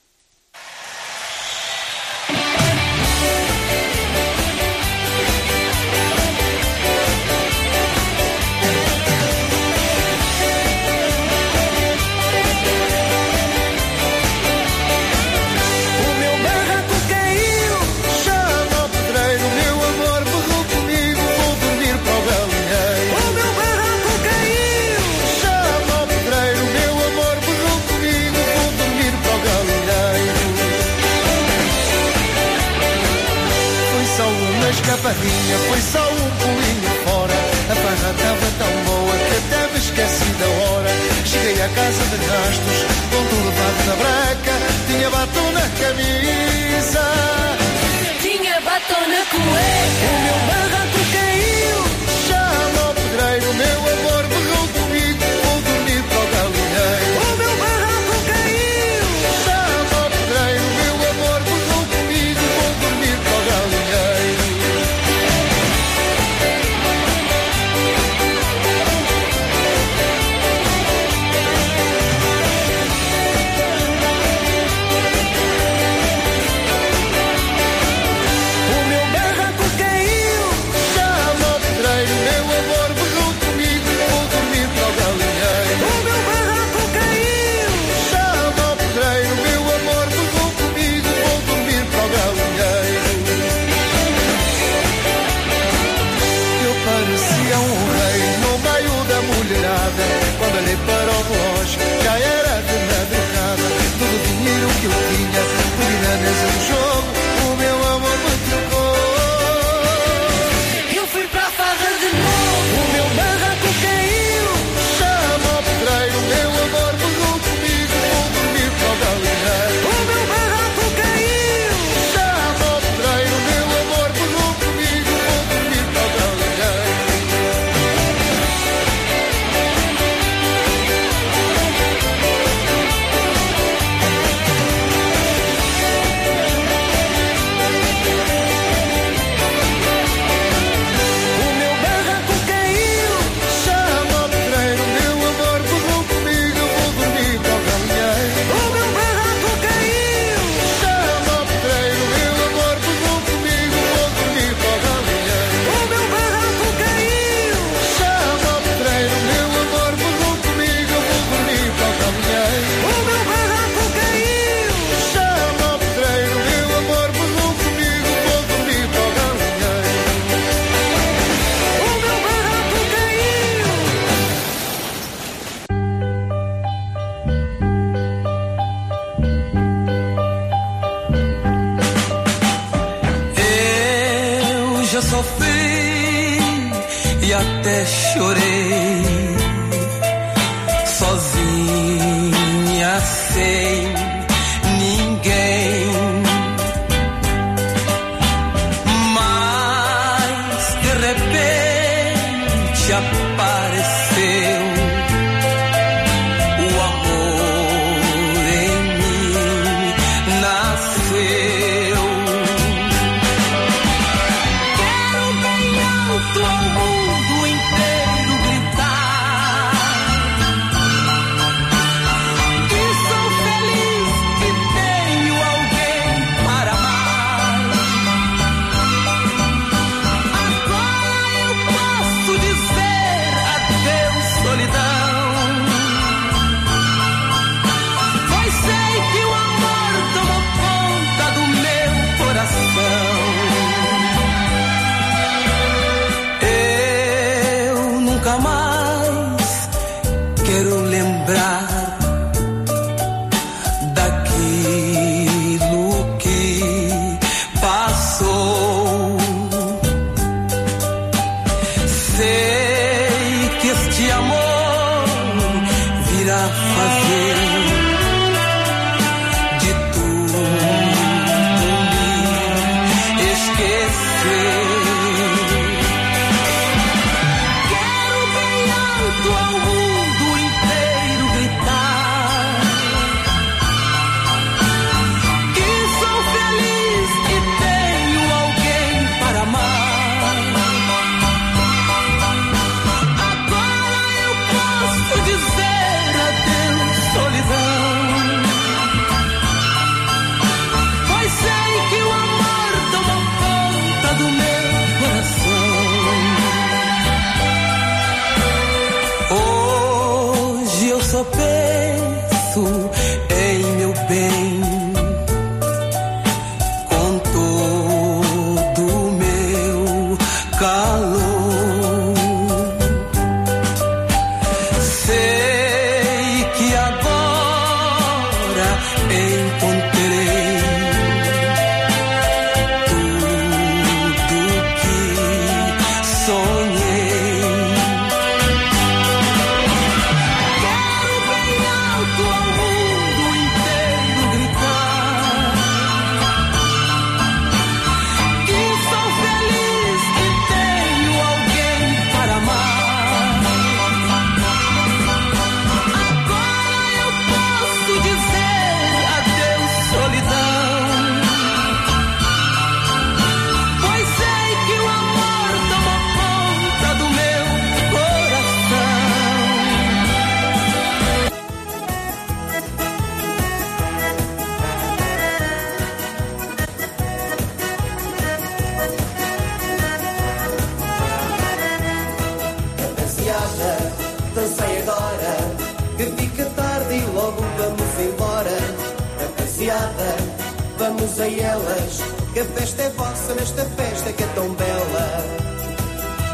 Que a festa é vossa nesta festa que é tão bela.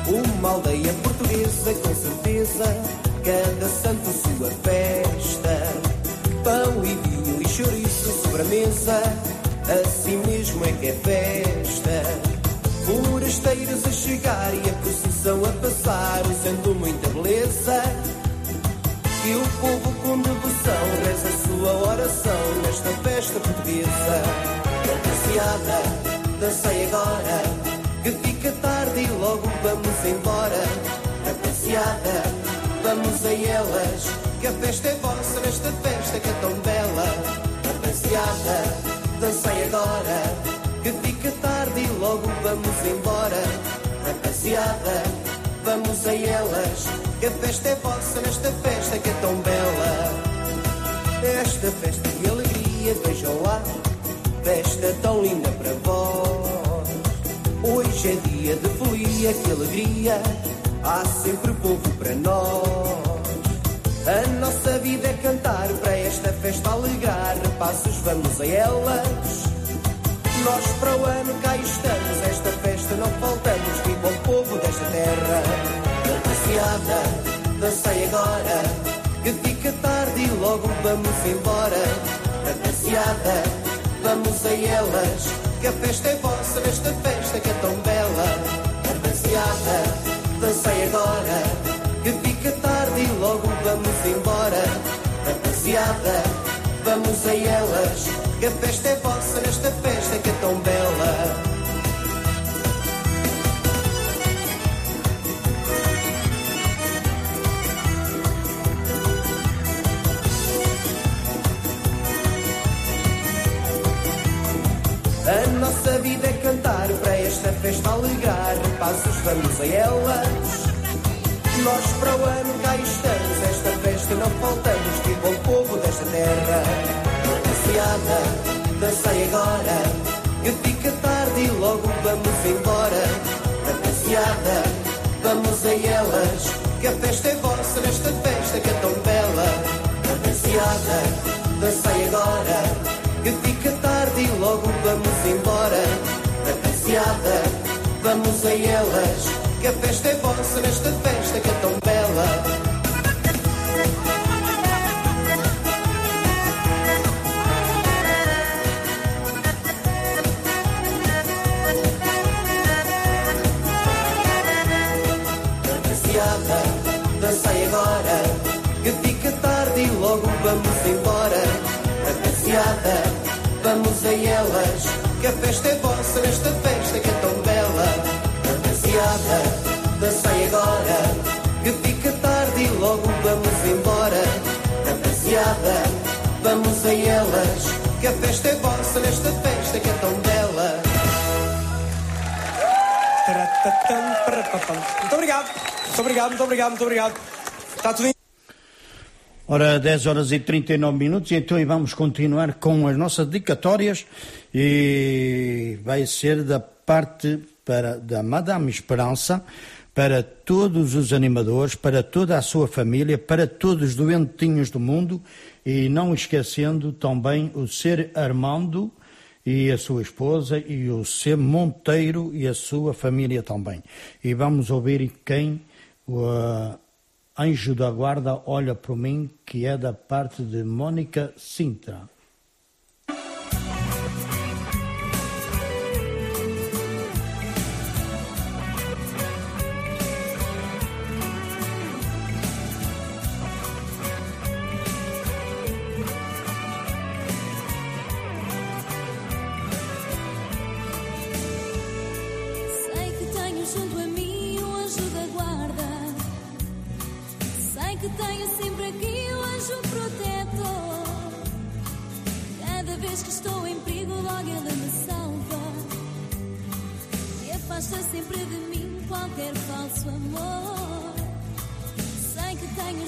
Uma aldeia portuguesa, com certeza, cada santo sua festa. Pão e vinho e chouriço sobre a mesa, assim mesmo é que é festa. Forasteiros a chegar e a procissão a passar, usando muita beleza. E o povo com devoção reza a sua oração nesta festa portuguesa. Rapaziada, dancei agora, que fica tarde e logo vamos embora. Rapaziada, vamos a elas, que a festa é vossa nesta festa que é tão bela. Rapaziada, dancei agora, que fica tarde e logo vamos embora. Rapaziada, vamos a elas, que a festa é vossa nesta festa que é tão bela. Esta festa de alegria, vejam lá, festa tão linda para vós. Hoje é dia de folia, que alegria, há sempre povo para nós. A nossa vida é cantar, para esta festa alegrar, rapazes, vamos a elas. Nós para o ano cá estamos, esta festa não faltamos, viva o povo desta terra. Rapaziada, dancei agora, que fica tarde e logo vamos embora. Rapaziada, vamos a elas, que a festa é vossa nesta festa que é tão bela. Rapaziada, dancei agora, que fica tarde e logo vamos embora. Rapaziada, vamos a elas, que a festa é vossa nesta festa que é tão bela. Nossa vida é cantar, para esta festa alegrar, rapazes, vamos a elas. Nós para o ano cá estamos, esta festa não faltamos, viva o povo desta terra. Rapaziada, dancei agora, que fica tarde e logo vamos embora. Rapaziada, vamos a elas, que a festa é vossa nesta festa que é tão bela. Rapaziada, dancei agora, que fica tarde e logo vamos embora. Rapaziada, vamos a elas, que a festa é vossa nesta festa que é tão bela. Dancei agora, que fica tarde e logo vamos embora. Rapaziada, vamos a elas, que a festa é vossa nesta festa que é tão bela. Rapaziada, dancei agora, que fica tarde e logo vamos embora. Rapaziada, vamos a elas, que a festa é vossa nesta festa que é tão bela. Muito obrigado. Muito obrigado, muito obrigado, muito obrigado. Está tudo. Ora, 10 horas e 39 minutos, então vamos continuar com as nossas dedicatórias e vai ser da parte para, da Madame Esperança para todos os animadores, para toda a sua família, para todos os doentinhos do mundo e não esquecendo também o Ser Armando e a sua esposa e o Ser Monteiro e a sua família também. E vamos ouvir quem uh, Anjo da Guarda olha para mim, que é da parte de Mônica Sintra.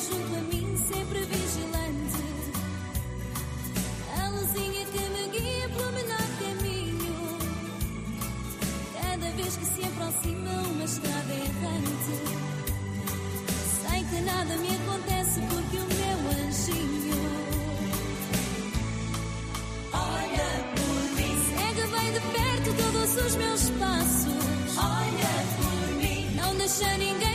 Junto a mim sempre vigilante. A luzinha que me guia pelo menor caminho. Cada vez que se aproxima uma estrada errante. Sei que nada me acontece porque o meu anjinho. Olha por mim. Segue bem de perto todos os meus passos. Olha por mim. Não deixa ninguém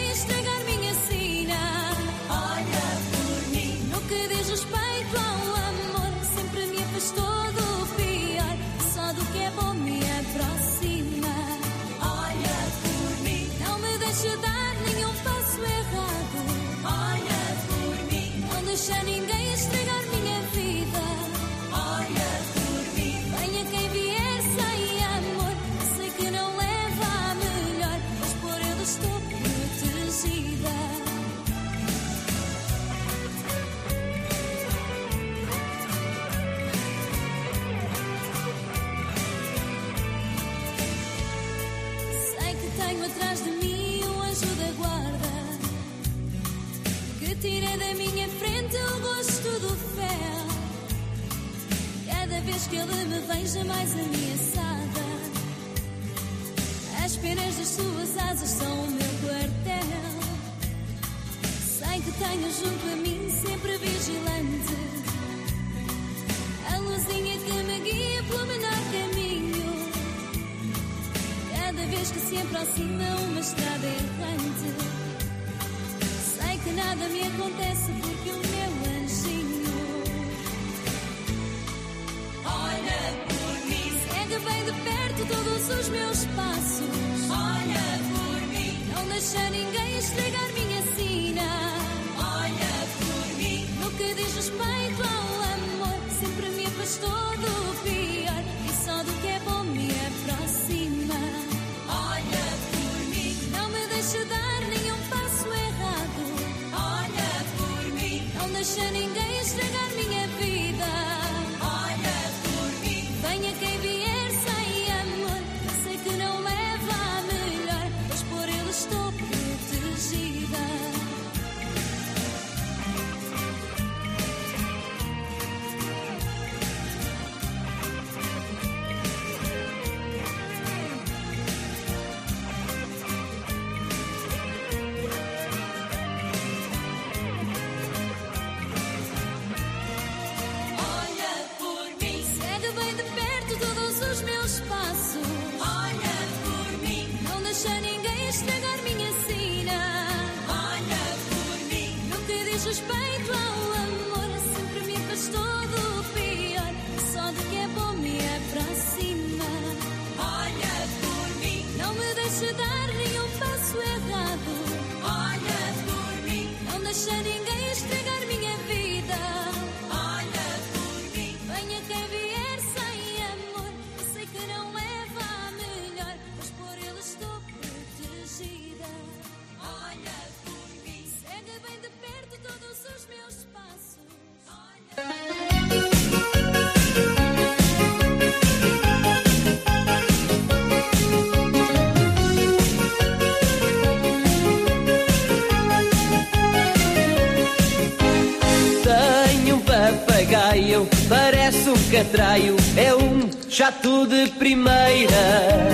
parece um catraio, é um chato de primeira.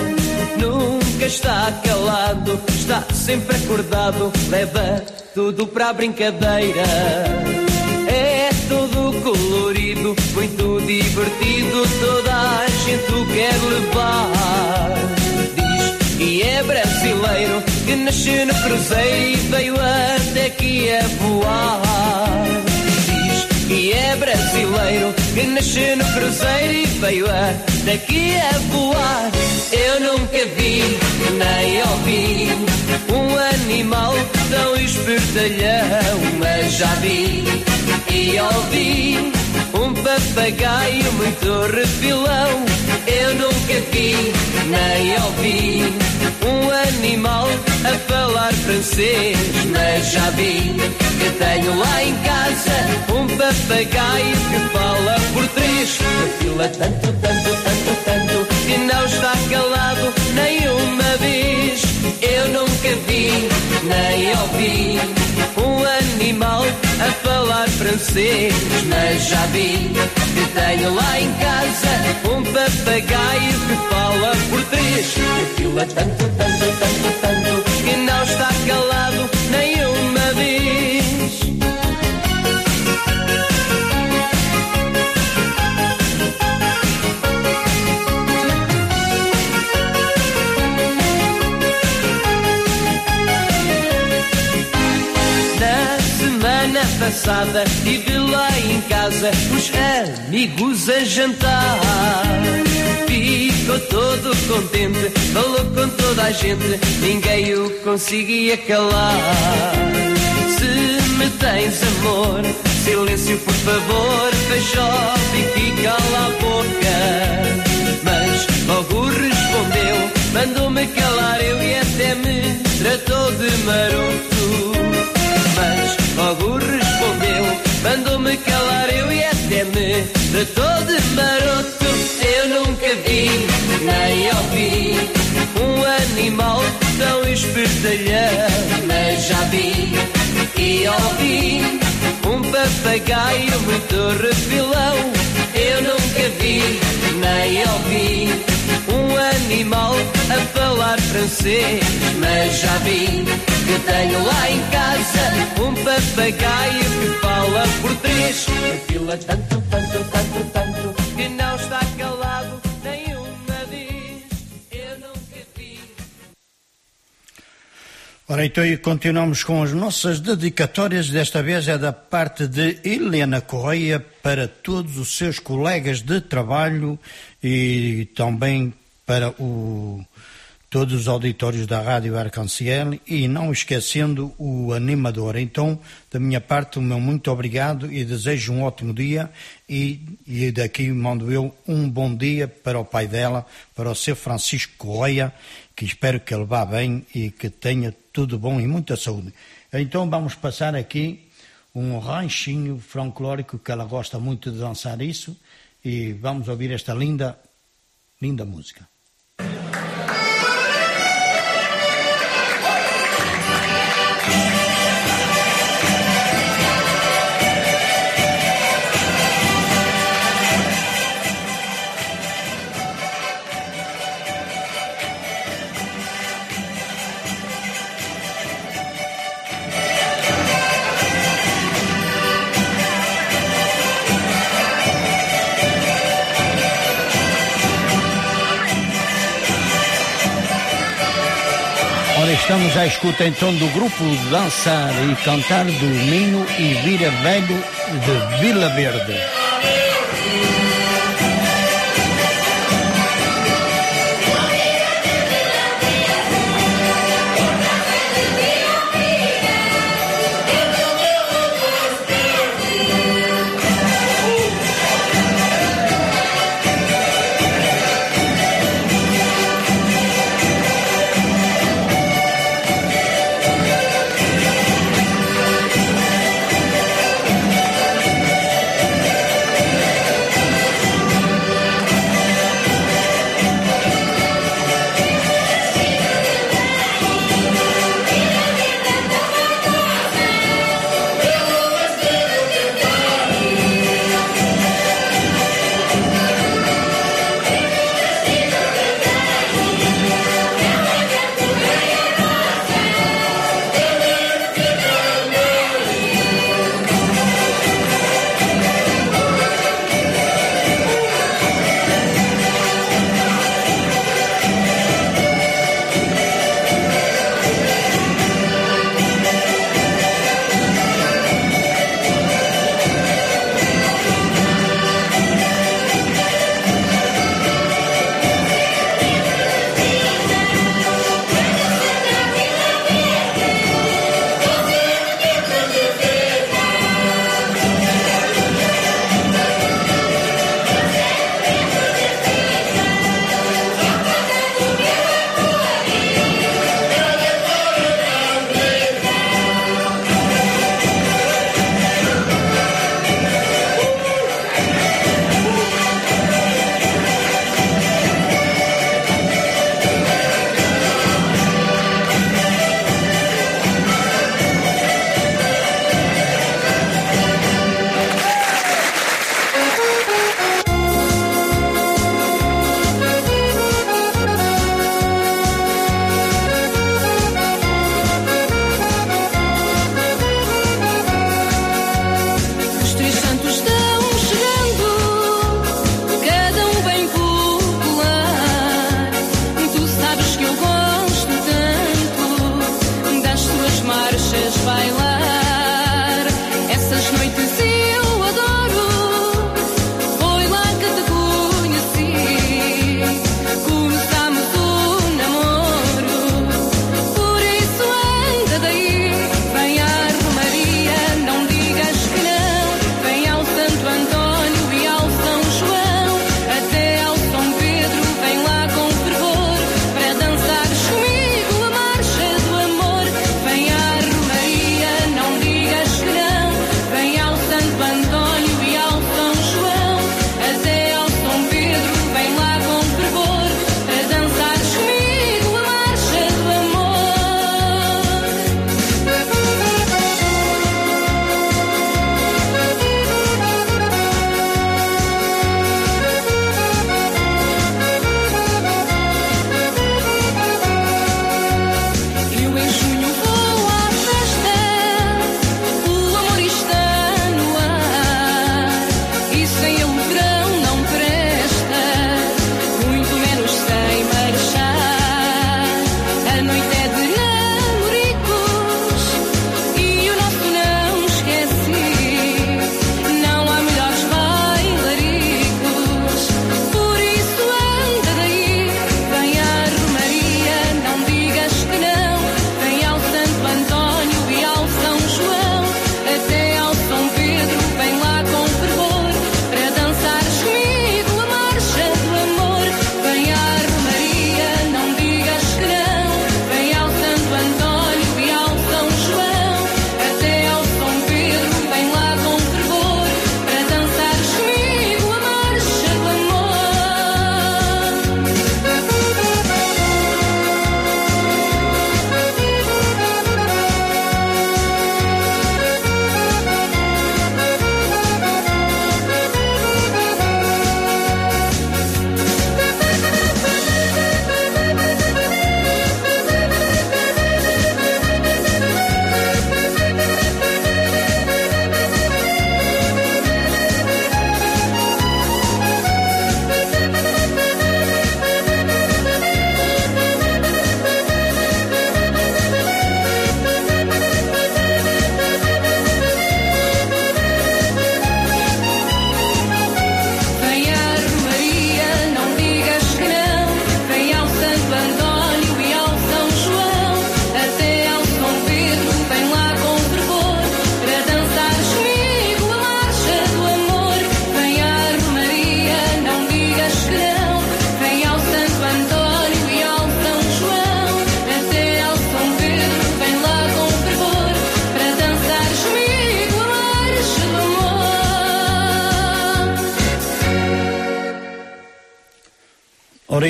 Nunca está calado, está sempre acordado, leva tudo para a brincadeira. É todo colorido, muito divertido, toda a gente o quer levar. Diz que é brasileiro, que nasceu no cruzeiro e veio até aqui a voar. É brasileiro, que nasceu no cruzeiro e veio até aqui a voar. Eu nunca vi, nem ouvi, um animal tão espertalhão, mas já vi e ouvi um papagaio muito refilão. Eu nunca vi, nem ouvi um animal a falar francês, mas já vi que tenho lá em casa um papagaio que fala por três. Refila tanto, tanto, tanto, tanto que não está calado nenhuma vez. Eu nunca vi, nem ouvi um animal a falar francês, mas já vi que tenho lá em casa um papagaio que fala por três. Que fila tanto, tanto, tanto, tanto que não está calado nenhuma semana passada estive lá em casa os amigos a jantar. Ficou todo contente, falou com toda a gente, ninguém o conseguia calar. Se me tens amor, silêncio por favor, fecha e cala a boca. Mas logo respondeu, mandou-me calar eu e até me tratou de maroto. Mas logo respondeu, mandou-me calar eu e até me tratou de maroto. Eu nunca vi, nem ouvi um animal tão espertalhão, mas já vi e ouvi um papagaio muito refilão. Eu nunca vi, nem ouvi animal a falar francês, mas já vi que tenho lá em casa um papagaio que fala por três. Refila tanto, tanto, tanto, tanto que não está calado nenhuma vez. Eu nunca vi. Ora, então continuamos com as nossas dedicatórias. Desta vez é da parte de Helena Correia para todos os seus colegas de trabalho e também para o, todos os auditórios da Rádio Arcanciel e não esquecendo o animador. Então, da minha parte, o meu muito obrigado e desejo um ótimo dia e, e daqui mando eu um bom dia para o pai dela, para o seu Francisco Correia, que espero que ele vá bem e que tenha tudo bom e muita saúde. Então vamos passar aqui um ranchinho folclórico que ela gosta muito de dançar isso e vamos ouvir esta linda, linda música. Estamos à escuta então do grupo Dançar e Cantar do Minho e Vira Velho de Vila Verde.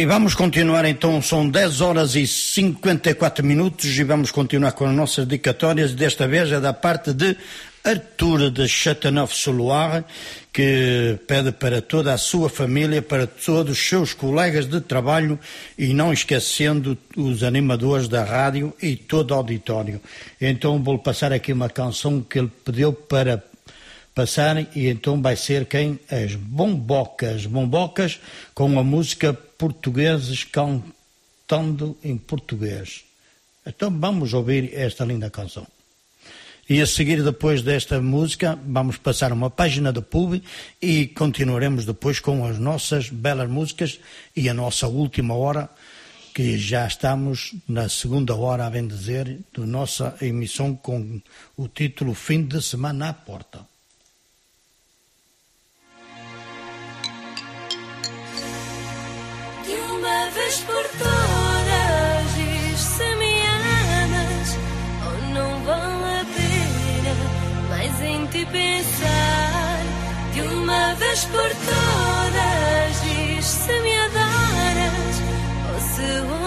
E vamos continuar então, são 10 horas e 54 minutos e vamos continuar com as nossas dedicatórias, desta vez é da parte de Arthur de Chateauneuf-sur-Loire, que pede para toda a sua família, para todos os seus colegas de trabalho e não esquecendo os animadores da rádio e todo o auditório. Então vou passar aqui uma canção que ele pediu para passar e então vai ser quem? As Bombocas. Bombocas com a música Portugueses cantando em português. Então vamos ouvir esta linda canção. E a seguir, depois desta música, vamos passar uma página do pub e continuaremos depois com as nossas belas músicas e a nossa última hora, que já estamos na segunda hora, a bem dizer, da nossa emissão com o título Fim de Semana à Porta. Uma vez por todas diz se me amas ou não vale a pena mais em ti pensar. De uma vez por todas diz se me adoras ou se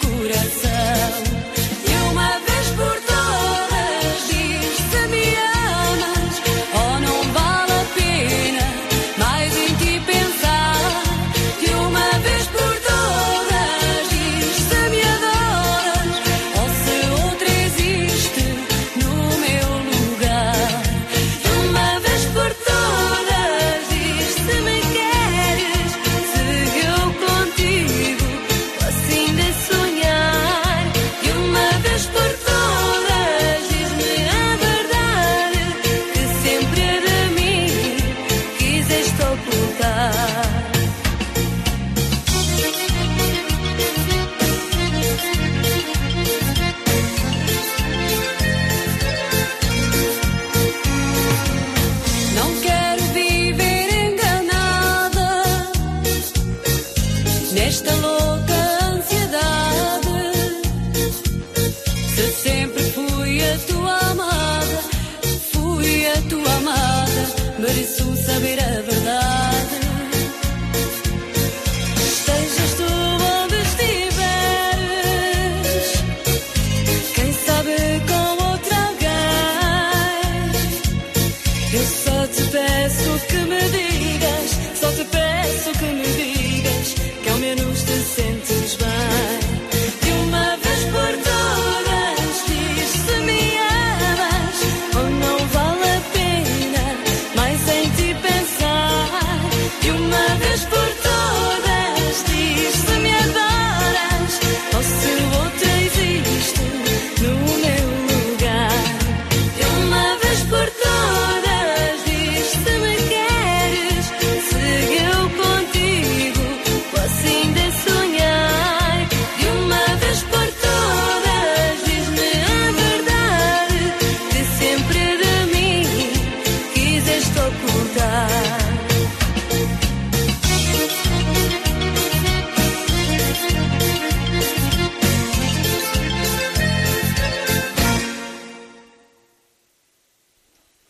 coração.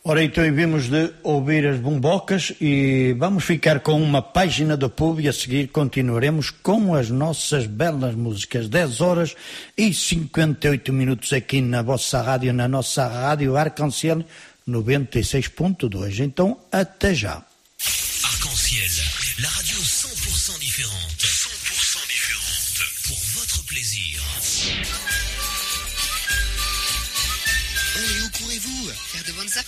Ora, então vimos de ouvir as bombocas e vamos ficar com uma página do pub e a seguir continuaremos com as nossas belas músicas. 10 horas e 58 minutos aqui na vossa rádio, na nossa rádio Arcanciel 96.2. Então, até já. Arc-en-ciel, la radio 100% différente.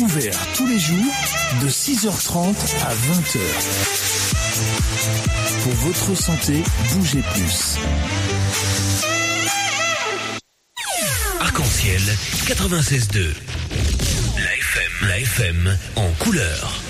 Ouvert tous les jours de 6h30 à 20h. Pour votre santé, bougez plus. Arc-en-ciel 96.2. La FM, la FM en couleur.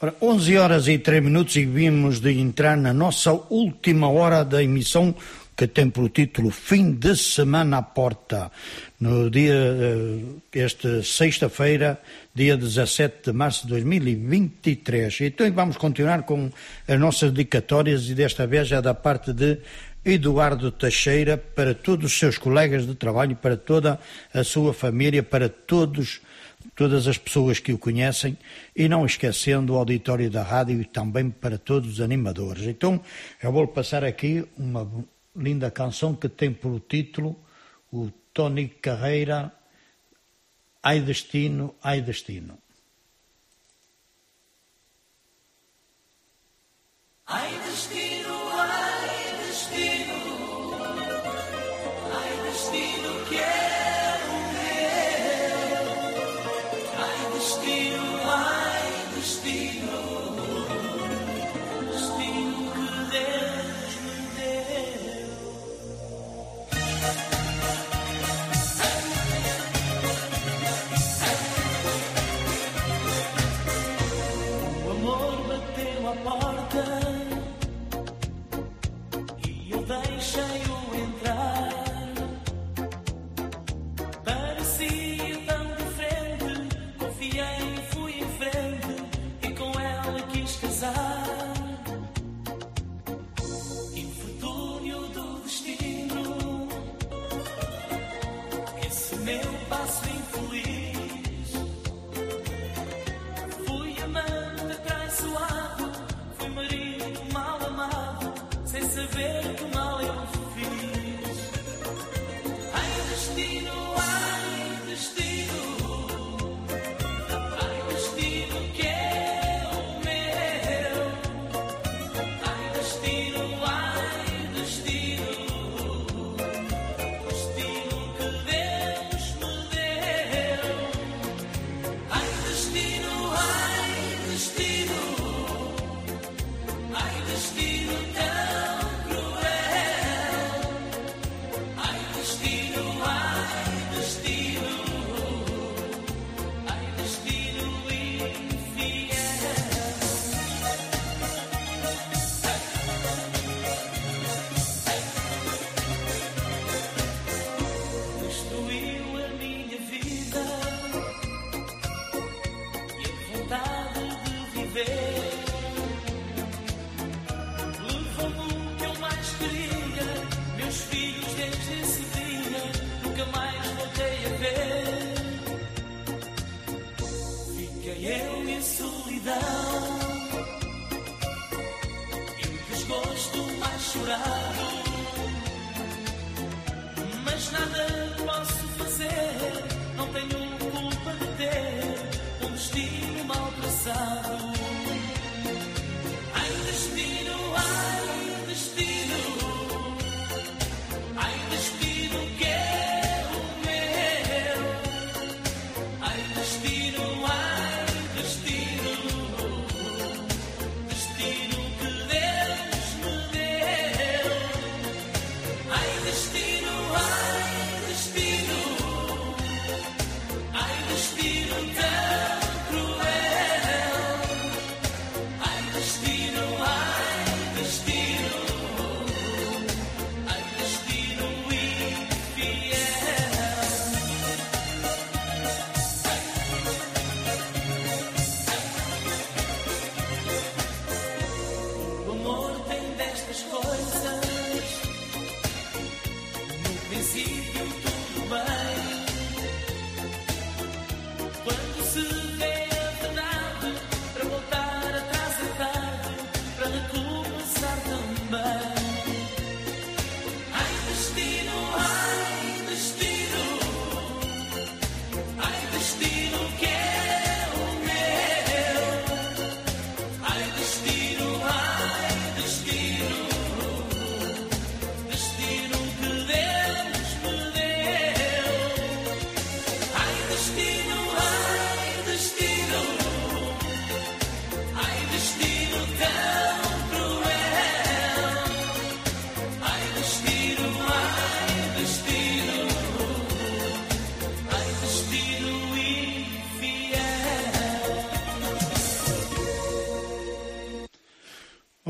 Ora, 11 horas e 3 minutos e vimos de entrar na nossa última hora da emissão que tem por título Fim de Semana à Porta. No dia, eh, esta sexta-feira, dia 17 de março de 2023. Então vamos continuar com as nossas dedicatórias e desta vez é da parte de Eduardo Teixeira para todos os seus colegas de trabalho, para toda a sua família, para todos todas as pessoas que o conhecem e não esquecendo o auditório da rádio e também para todos os animadores. Então, eu vou passar aqui uma linda canção que tem por título o Tony Carreira Ai Destino, Ai Destino. Ai destino,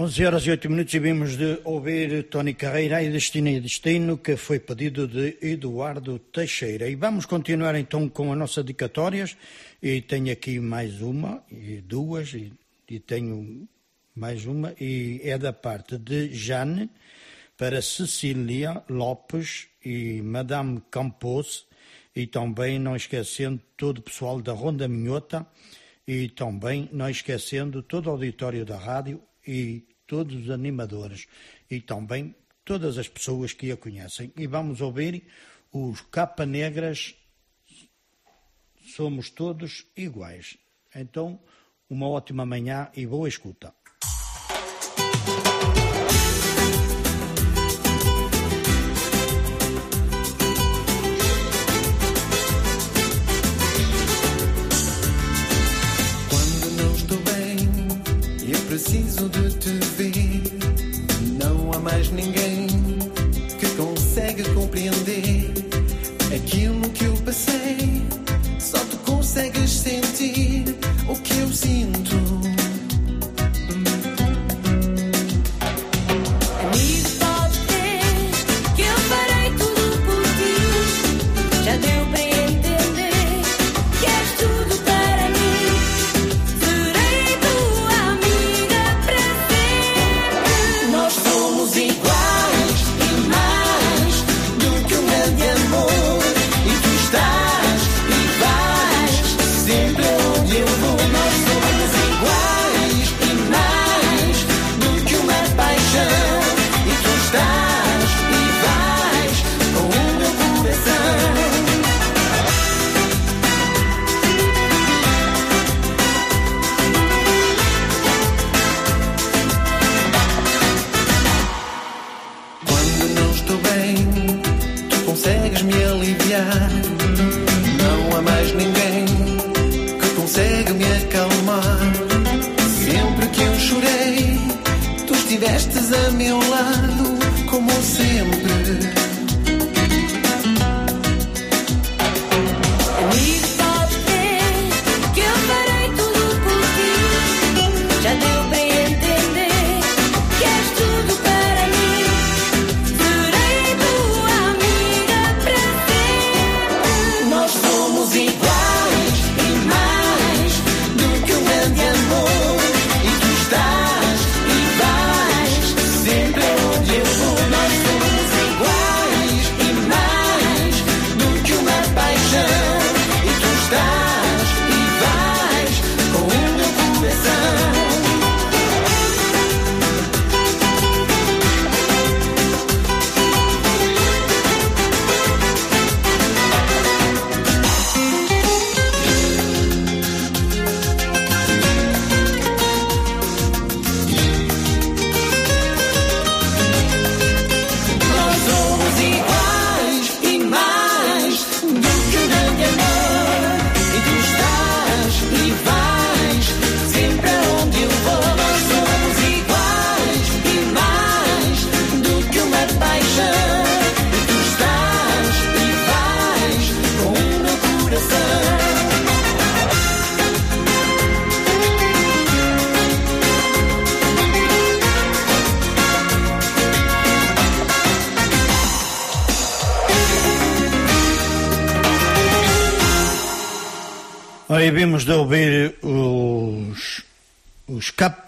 11 horas e 8 minutos e vimos de ouvir Tony Carreira e Destino e Destino, que foi pedido de Eduardo Teixeira. E vamos continuar então com as nossas dedicatórias. E tenho aqui mais uma, e duas, e, e tenho mais uma, e é da parte de Jane para Cecília Lopes e Madame Campos, e também não esquecendo todo o pessoal da Ronda Minhota, e também não esquecendo todo o auditório da rádio e todos os animadores e também todas as pessoas que a conhecem. E vamos ouvir os Capa Negras Somos Todos Iguais. Então, uma ótima manhã e boa escuta. Preciso de te ver. Não há mais ninguém que consegue compreender aquilo que eu passei. Só tu consegues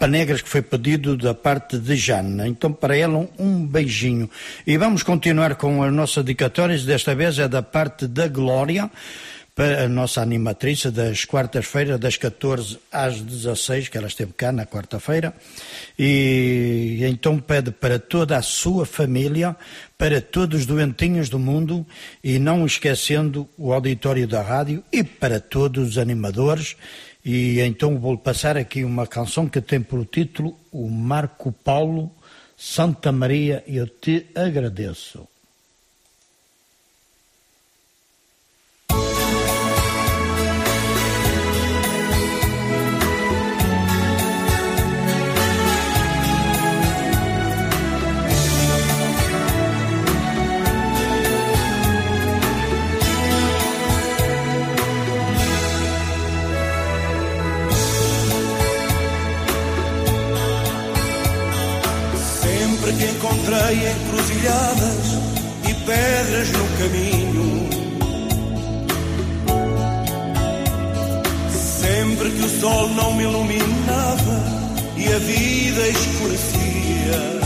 Negras que foi pedido da parte de Jana. Então, para ela, um, beijinho. E vamos continuar com as nossas dedicatórias. Desta vez é da parte da Glória, para a nossa animatriz, das quartas-feiras, das 14 às 16, que ela esteve cá na quarta-feira. E então pede para toda a sua família, para todos os doentinhos do mundo, e não esquecendo o auditório da rádio e para todos os animadores. E então vou passar aqui uma canção que tem por título O Marco Paulo Santa Maria, eu te agradeço. Que encontrei encruzilhadas e pedras no caminho. Sempre que o sol não me iluminava e a vida escurecia.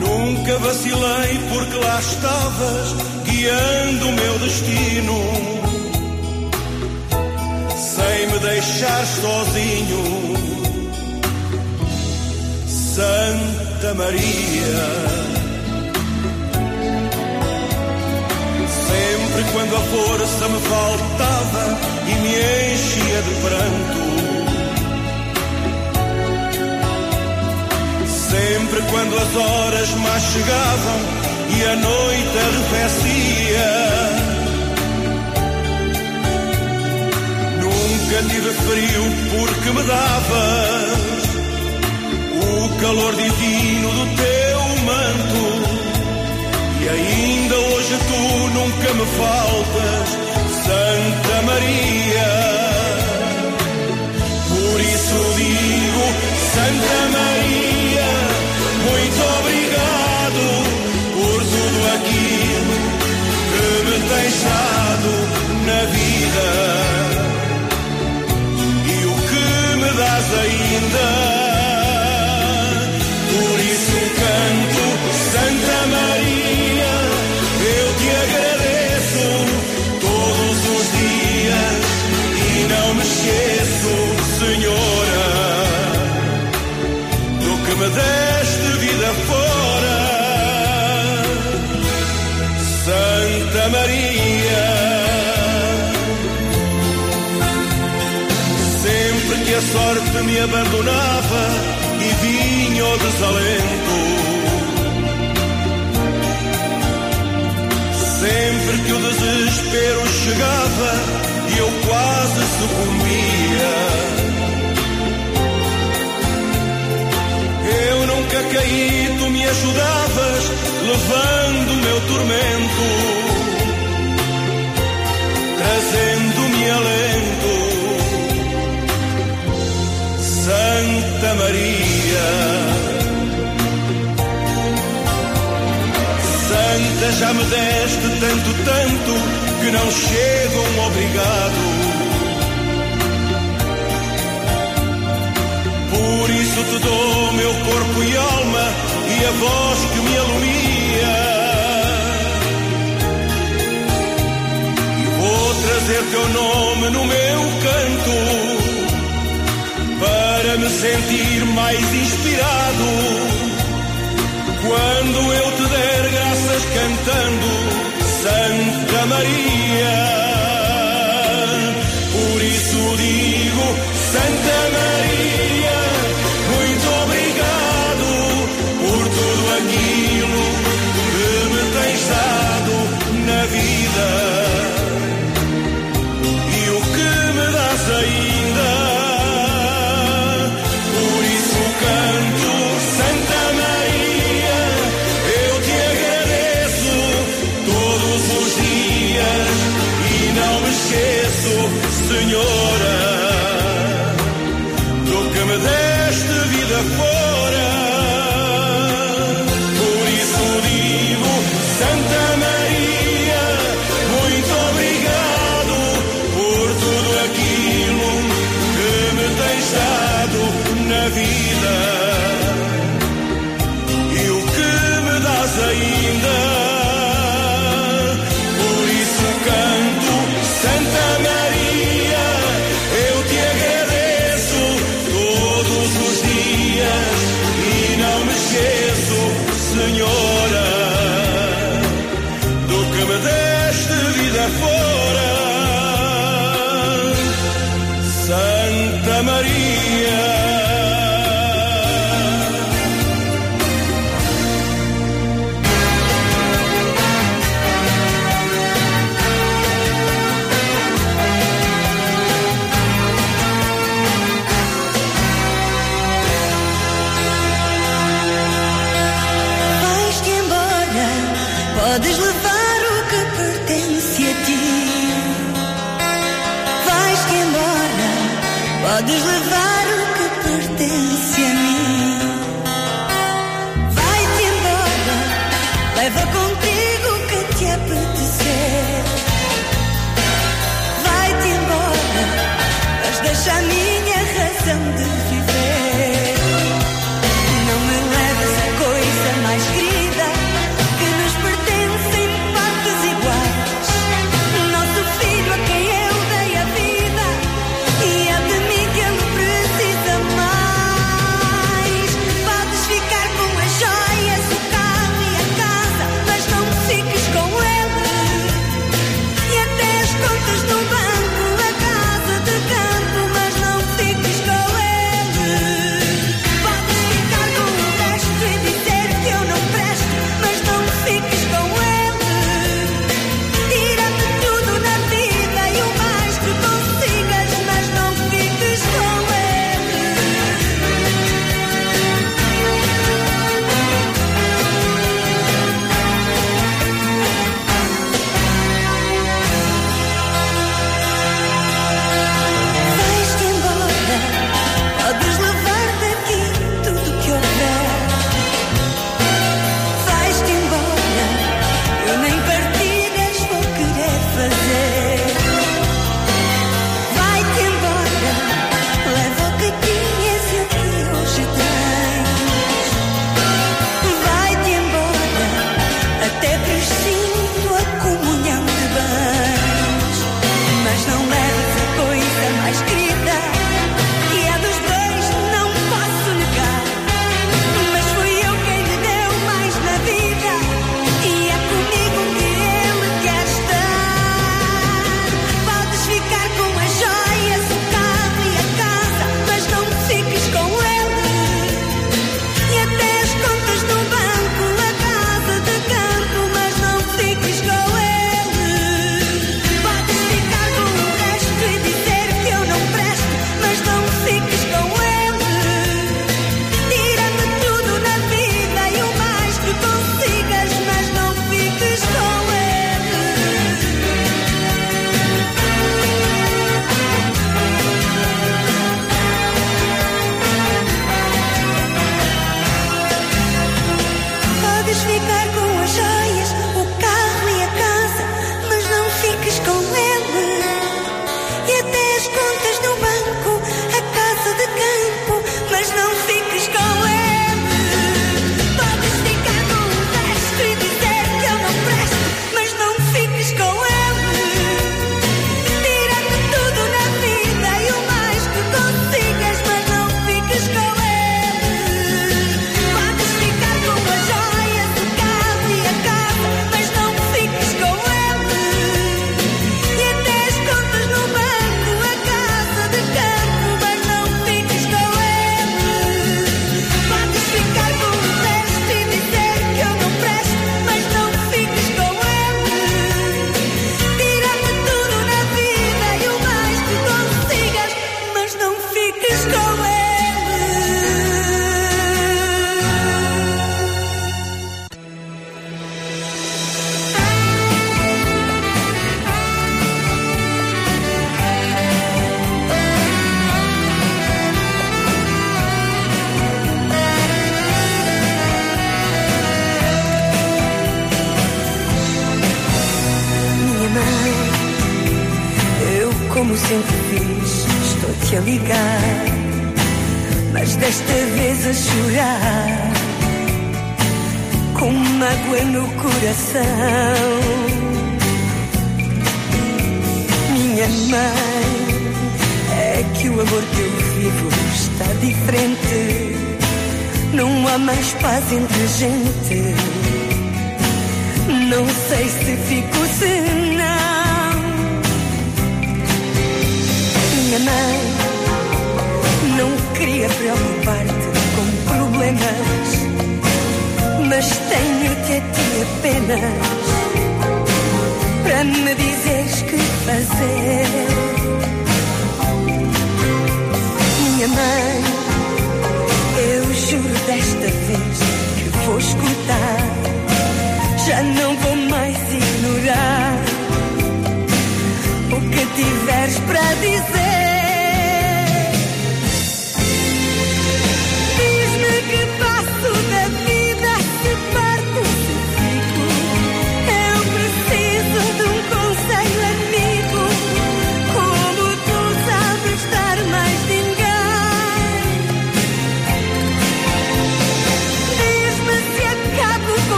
Nunca vacilei porque lá estavas guiando o meu destino. Sem me deixar sozinho. Santa Maria. Sempre quando a força me faltava e me enchia de pranto. Sempre quando as horas mais chegavam e a noite arrefecia. Nunca tive frio porque me davas o calor divino do teu manto. E ainda hoje tu nunca me faltas, Santa Maria. Por isso digo, Santa Maria, muito obrigado por tudo aquilo que me tens dado na vida e o que me dás ainda. Sorte me abandonava e vinha o desalento. Sempre que o desespero chegava e eu quase sucumbia. Eu nunca caí, tu me ajudavas, levando o meu tormento, Maria. Santa, já me deste tanto, tanto, que não chega um obrigado. Por isso te dou meu corpo e alma e a voz que me alumia. Vou trazer teu nome no meu canto para me sentir mais inspirado. Quando eu te der graças cantando Santa Maria. Por isso digo Santa Maria,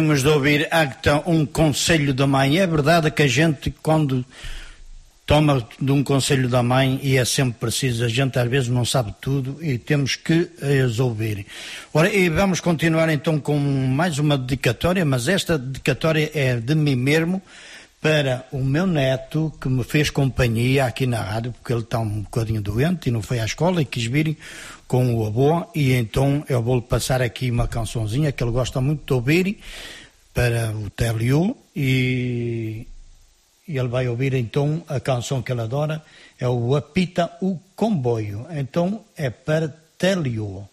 temos de ouvir acta um conselho da mãe. É verdade que a gente, quando toma de um conselho da mãe e é sempre preciso. A gente às vezes não sabe tudo e temos que as ouvir. Ora, e vamos continuar então com mais uma dedicatória, mas esta dedicatória é de mim mesmo para o meu neto que me fez companhia aqui na rádio, porque ele está um bocadinho doente e não foi à escola e quis vir com o avô e então eu vou passar aqui uma cançãozinha que ele gosta muito de ouvir para o TLU e, e ele vai ouvir então a canção que ele adora, é o Apita o Comboio. Então é para TLU.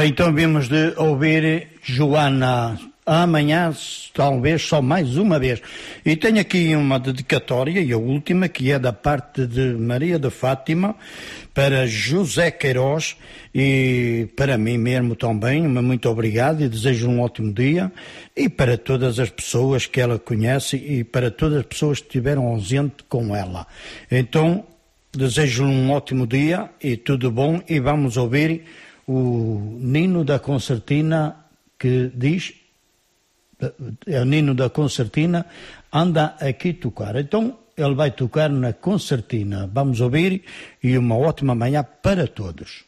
Ora, então vimos de ouvir Joana amanhã, talvez só mais uma vez. E tenho aqui uma dedicatória, e a última, que é da parte de Maria de Fátima, para José Queiroz e para mim mesmo também. Muito obrigado e desejo um ótimo dia. E para todas as pessoas que ela conhece e para todas as pessoas que estiveram ausente com ela. Então, desejo-lhe um ótimo dia e tudo bom, e vamos ouvir o Nino da Concertina que diz é o Nino da Concertina anda aqui tocar. Então ele vai tocar na Concertina. Vamos ouvir e uma ótima manhã para todos.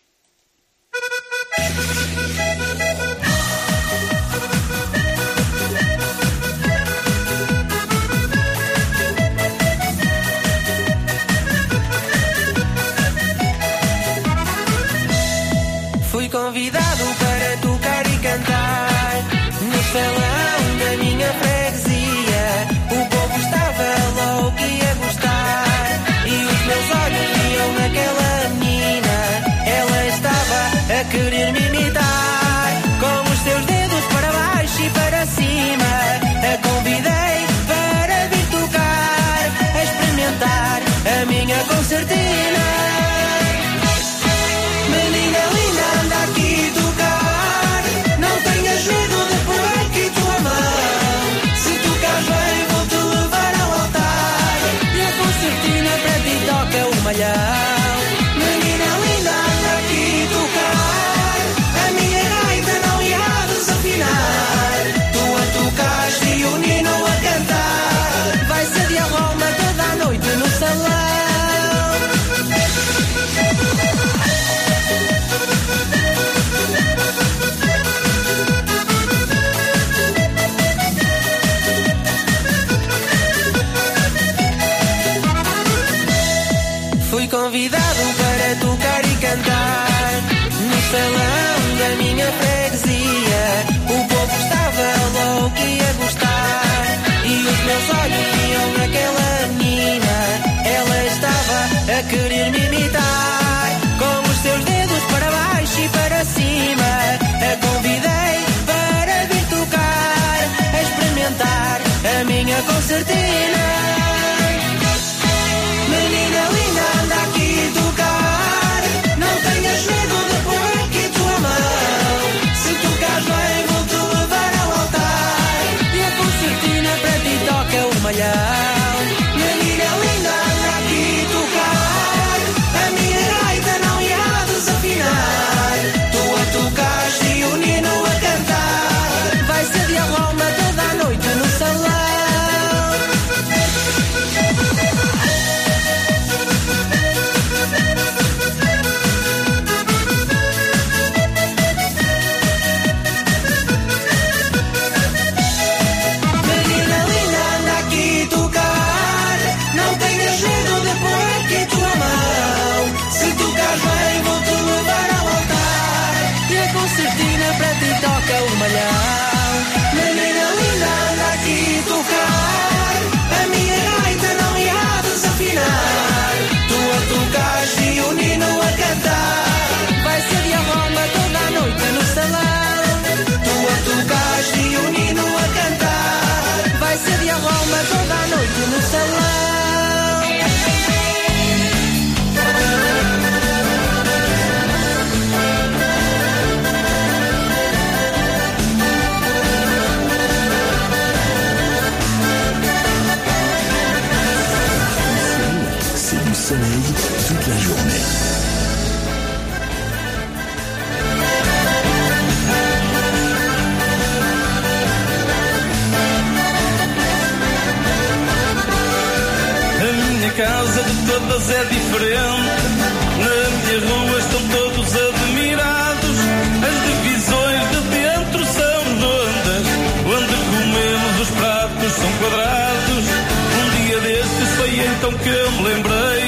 olvidado. Todas é diferente. Na minha rua estão todos admirados. As divisões de dentro são redondas. Onde comemos os pratos são quadrados. Um dia destes foi então que eu me lembrei.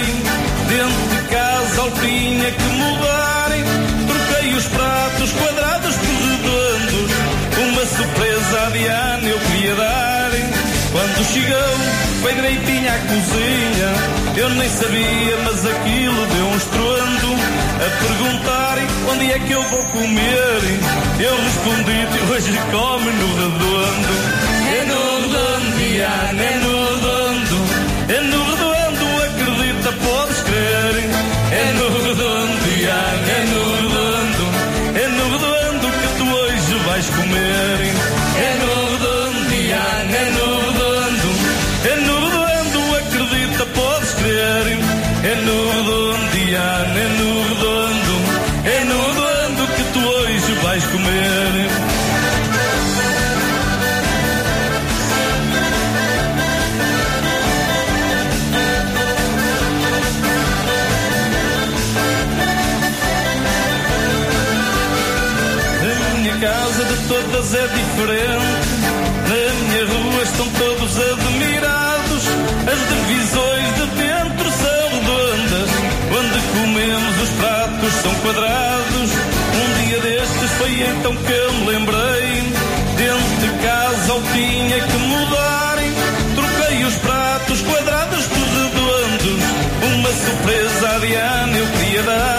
Dentro de casa altinha que mudarem. Troquei os pratos quadrados por redondos. Uma surpresa a Diana eu queria dar. Quando chegou, foi direitinho à cozinha. Eu nem sabia, mas aquilo deu um estrondo. A perguntarem onde é que eu vou comer. Eu respondi, hoje come no redondo. É no redondo, é no redondo. É no é diferente. Na minha rua estão todos admirados. As divisões de dentro são redondas. Onde comemos os pratos são quadrados. Um dia destes foi então que eu me lembrei. Dentro de casa altinha que mudarem. Troquei os pratos quadrados por redondos. Uma surpresa a Diana eu queria dar.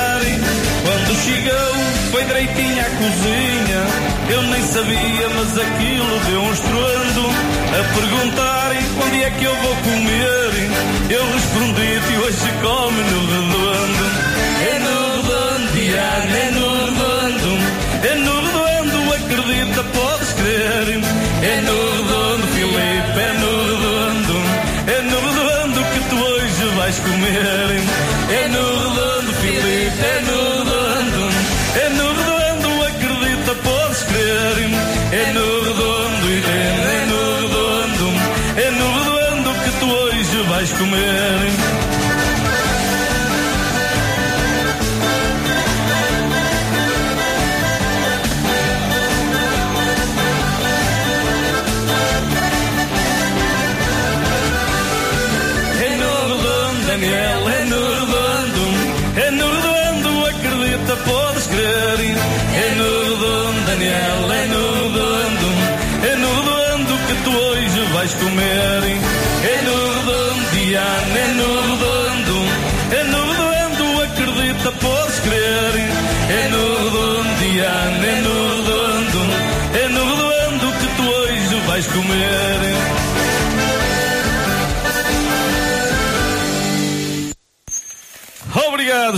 Direitinho à cozinha. Eu nem sabia, mas aquilo deu um estrondo. A perguntarem onde é que eu vou comer. Eu respondi-te hoje come no redondo. É no redondo, Diana, é no redondo. É no redondo, acredita, podes crer. É no redondo, Filipe, é no redondo. É no redondo que tu hoje vais comer. É no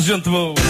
gente boa.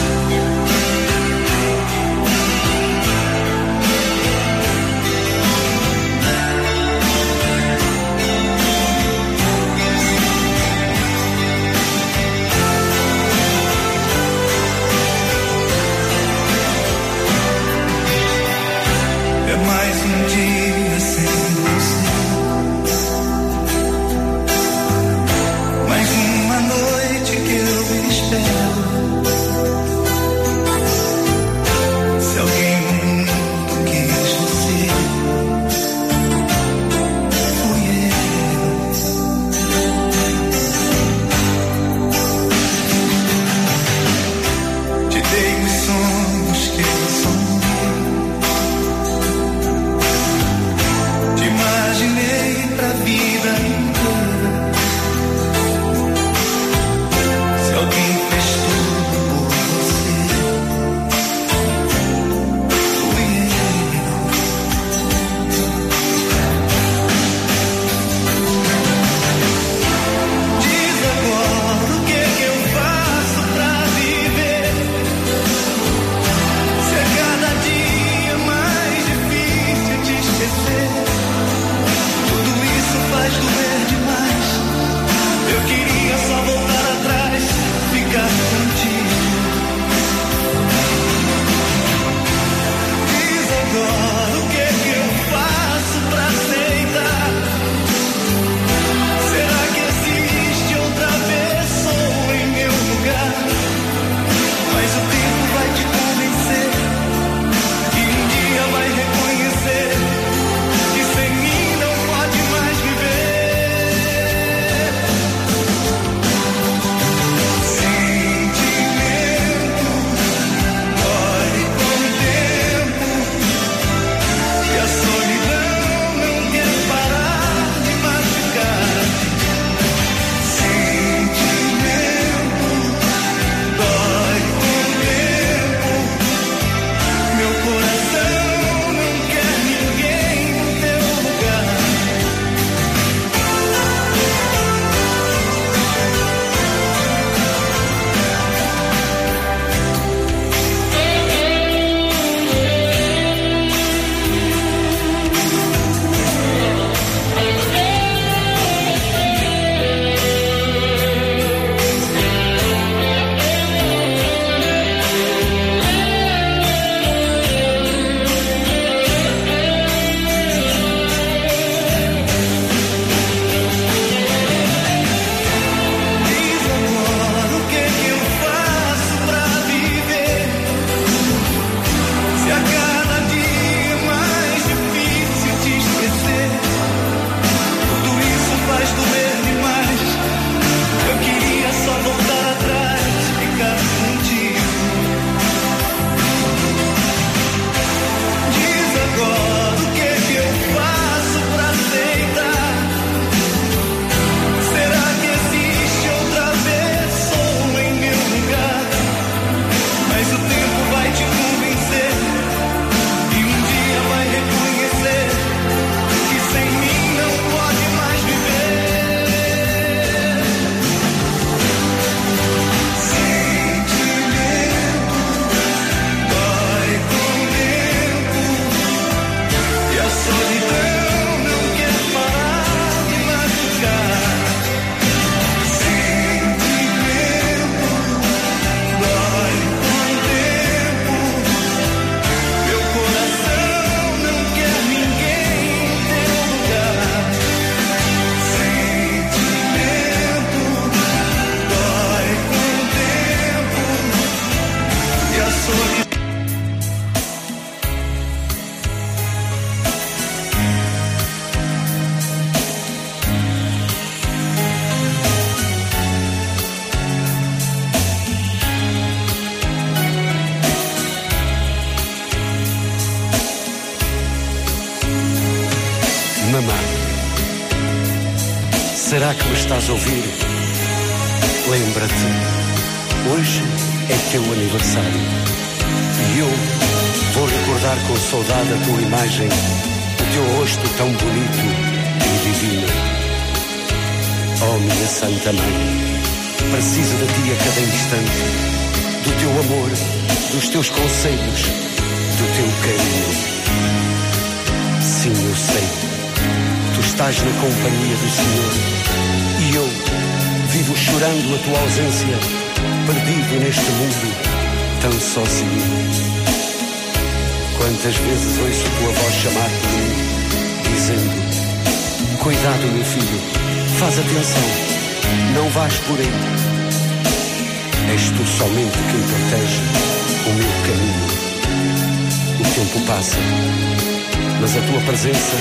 ouvir, lembra-te, hoje é teu aniversário. E eu vou recordar com saudade a tua imagem, o teu rosto tão bonito e divino. Oh, minha Santa Mãe, preciso de ti a cada instante, do teu amor, dos teus conselhos, do teu carinho. Sim, eu sei, tu estás na companhia do Senhor chorando a tua ausência, perdido neste mundo, tão sozinho. Quantas vezes ouço tua voz chamar por mim, dizendo: Cuidado, meu filho, faz atenção, não vais por aí. És tu somente quem protege o meu caminho. O tempo passa, mas a tua presença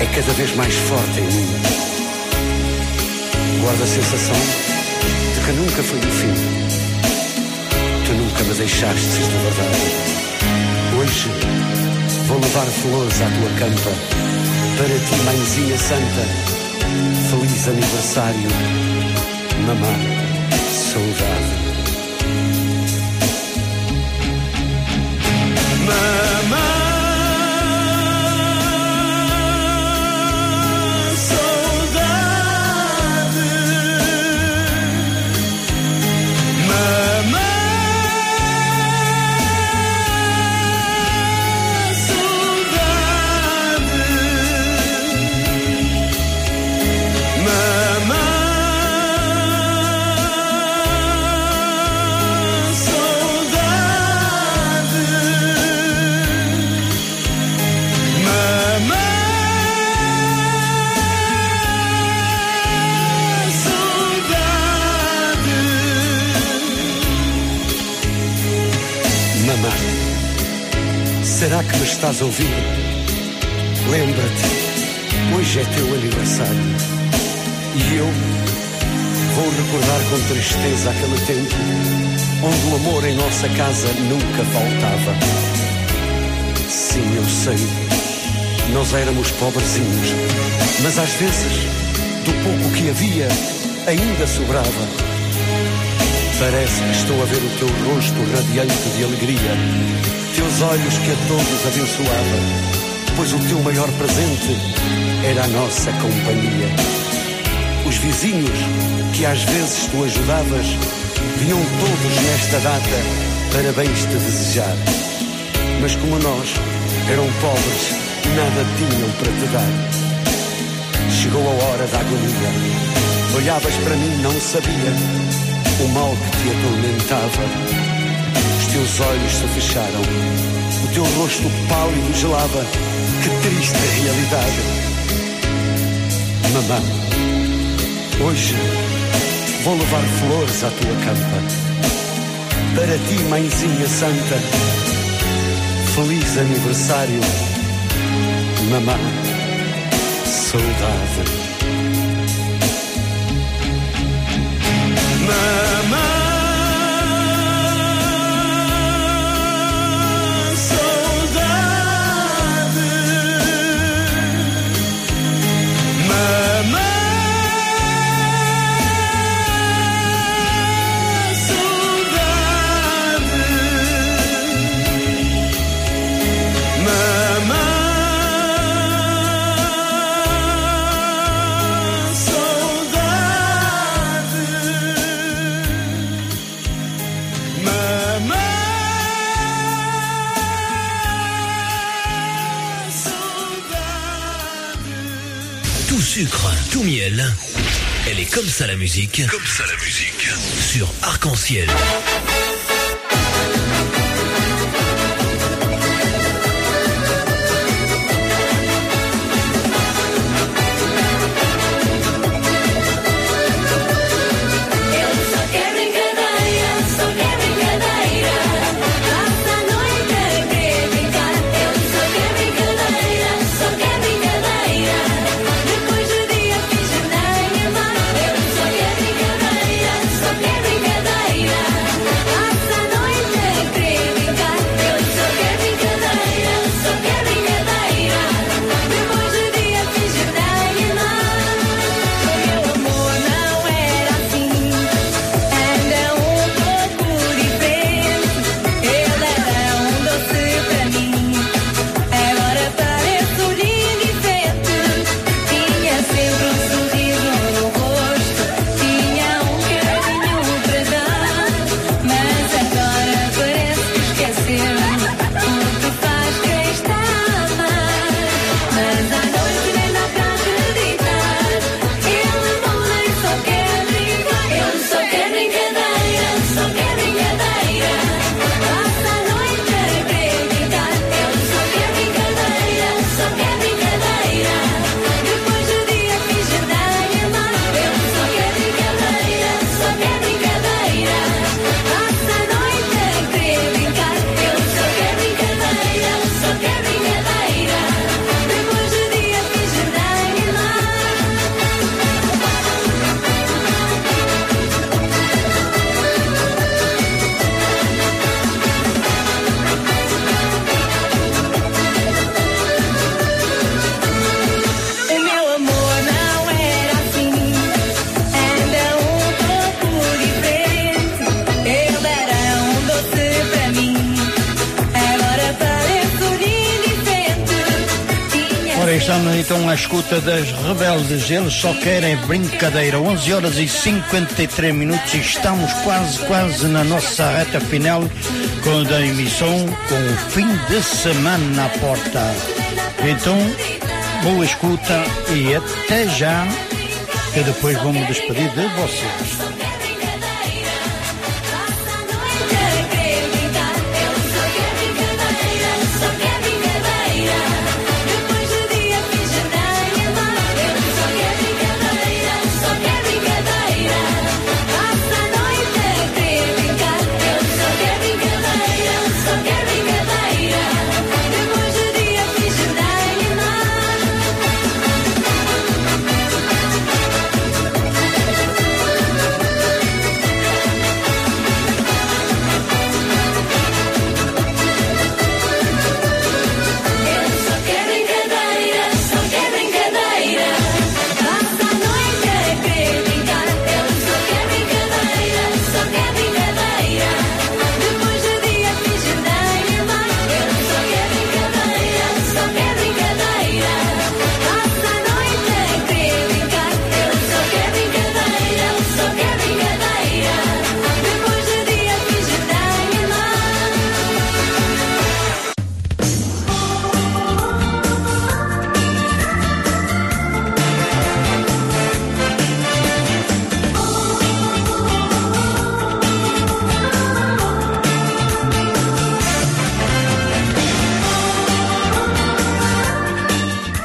é cada vez mais forte em mim. Guardo a sensação de que nunca foi o fim. Tu nunca me deixaste de verdade. Hoje vou levar flores à tua campa. Para ti, mãezinha santa, feliz aniversário, mamã, estás a ouvir? Lembra-te, hoje é teu aniversário e eu vou recordar com tristeza aquele tempo onde o amor em nossa casa nunca faltava. Sim, eu sei, nós éramos pobrezinhos, mas às vezes, do pouco que havia, ainda sobrava. Parece que estou a ver o teu rosto radiante de alegria, teus olhos que a todos abençoava, pois o teu maior presente era a nossa companhia. Os vizinhos que às vezes tu ajudavas vinham todos nesta data parabéns te desejar. Mas como nós eram pobres, nada tinham para te dar. Chegou a hora da agonia. Olhavas para mim, não sabia o mal que te atormentava. Os teus olhos se fecharam, o teu rosto pálido gelava. Que triste realidade. Mamã, hoje vou levar flores à tua campa. Para ti, mãezinha santa, feliz aniversário, mamã, saudade. Comme ça la musique. Comme ça la musique. Sur Arc-en-Ciel. Das rebeldes, eles só querem brincadeira. 11 horas e 53 minutos e estamos quase, quase na nossa reta final com a emissão com o fim de semana à porta. Então, boa escuta e até já, que depois vamos despedir de vocês.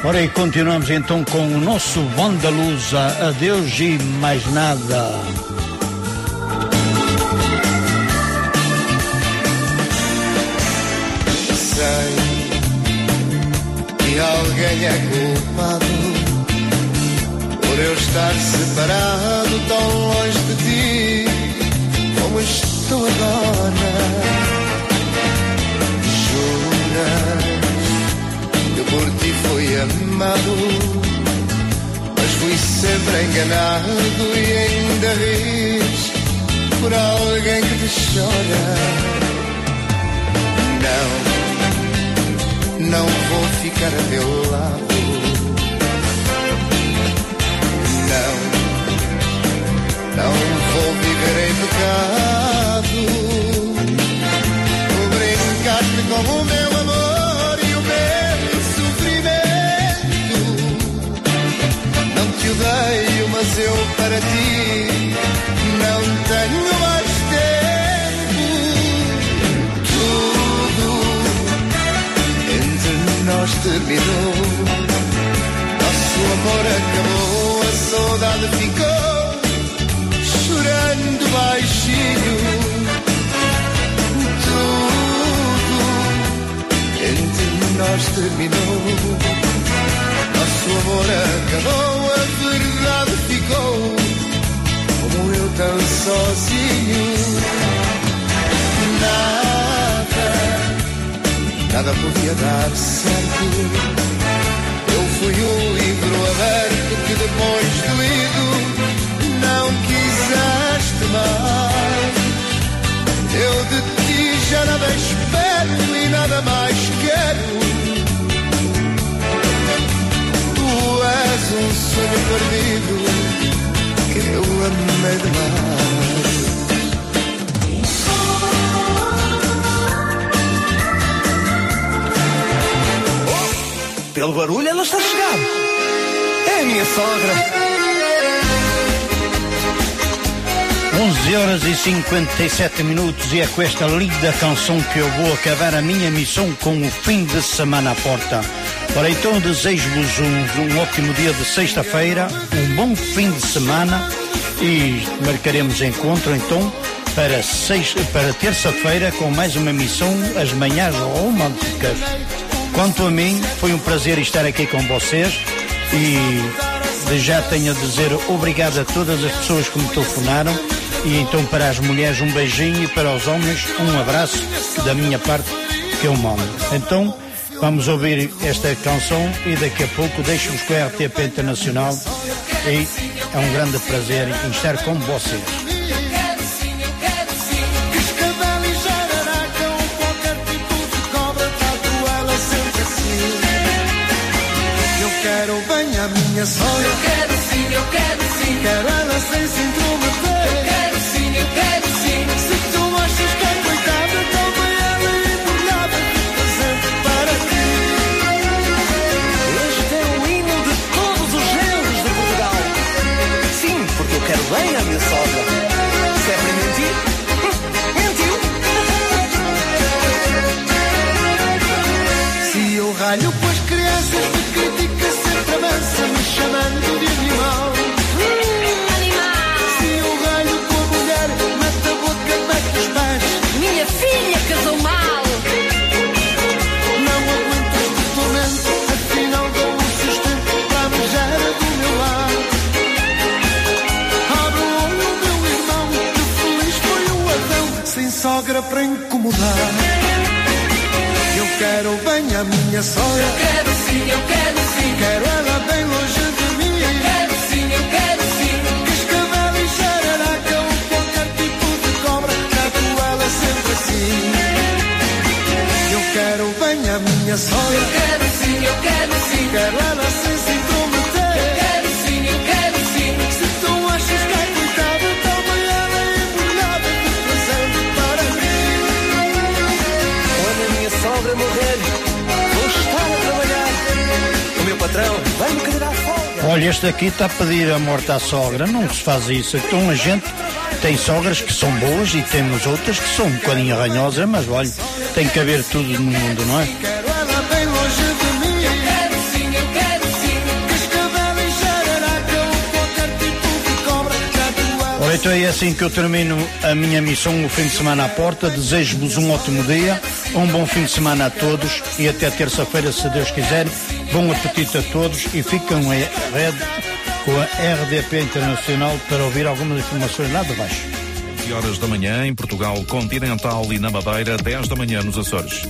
Ora, e continuamos então com o nosso Vandalusa. Adeus e mais nada. Sei que alguém é culpado por eu estar separado tão longe de ti como estou agora. Juras que por ti amado, mas fui sempre enganado e ainda ris por alguém que te chora. Não, não vou ficar a teu lado. Não, não vou viver em pecado. Brincaste com o meu amor te odeio, mas eu para ti não tenho mais tempo. Tudo entre nós terminou. Nosso amor acabou, a saudade ficou chorando baixinho. Tudo entre nós terminou. Nosso amor acabou, a verdade ficou como eu tão sozinho. Nada, nada podia dar certo. Eu fui um livro aberto que depois de lido não quiseste mais. Eu de ti já nada espero e nada mais quero. Um sonho perdido que eu amei demais. Pelo barulho ela está a chegar. É a minha sogra. 11 horas e 57 minutos e é com esta linda canção que eu vou acabar a minha missão com o fim de semana à porta. Ora então desejo-vos um, um ótimo dia de sexta-feira, um bom fim de semana e marcaremos encontro então para, para terça-feira com mais uma missão As Manhãs Românticas. Quanto a mim, foi um prazer estar aqui com vocês e já tenho a dizer obrigado a todas as pessoas que me telefonaram e então para as mulheres um beijinho e para os homens um abraço da minha parte que eu mando. Então vamos ouvir esta canção e daqui a pouco deixo-vos com a RTP Internacional e é um grande prazer em estar com vocês. E jararaca, ou qualquer incomodar. Eu quero bem a minha sogra. Eu quero sim, eu quero sim. Quero ela bem longe de mim. Eu quero sim, eu quero sim. Cascavel e jararaca ou qualquer tipo de cobra, trato ela sempre assim. Eu quero bem a minha sogra. Eu quero sim, eu quero sim. Quero ela sem vou estar a trabalhar. O meu patrão vai-me querer à folga. Olha, este aqui está a pedir a morte à sogra, não se faz isso. Então a gente tem sogras que são boas e temos outras que são um bocadinho arranhosas, mas olha, tem que haver tudo no mundo, não é? Ora, então é assim que eu termino a minha missão, o fim de semana à porta. Desejo-vos um ótimo dia, um bom fim de semana a todos e até terça-feira, se Deus quiser. Bom apetite a todos e ficam a rede com a RDP Internacional para ouvir algumas informações lá de baixo. 11 horas da manhã em Portugal continental e na Madeira, 10 da manhã nos Açores.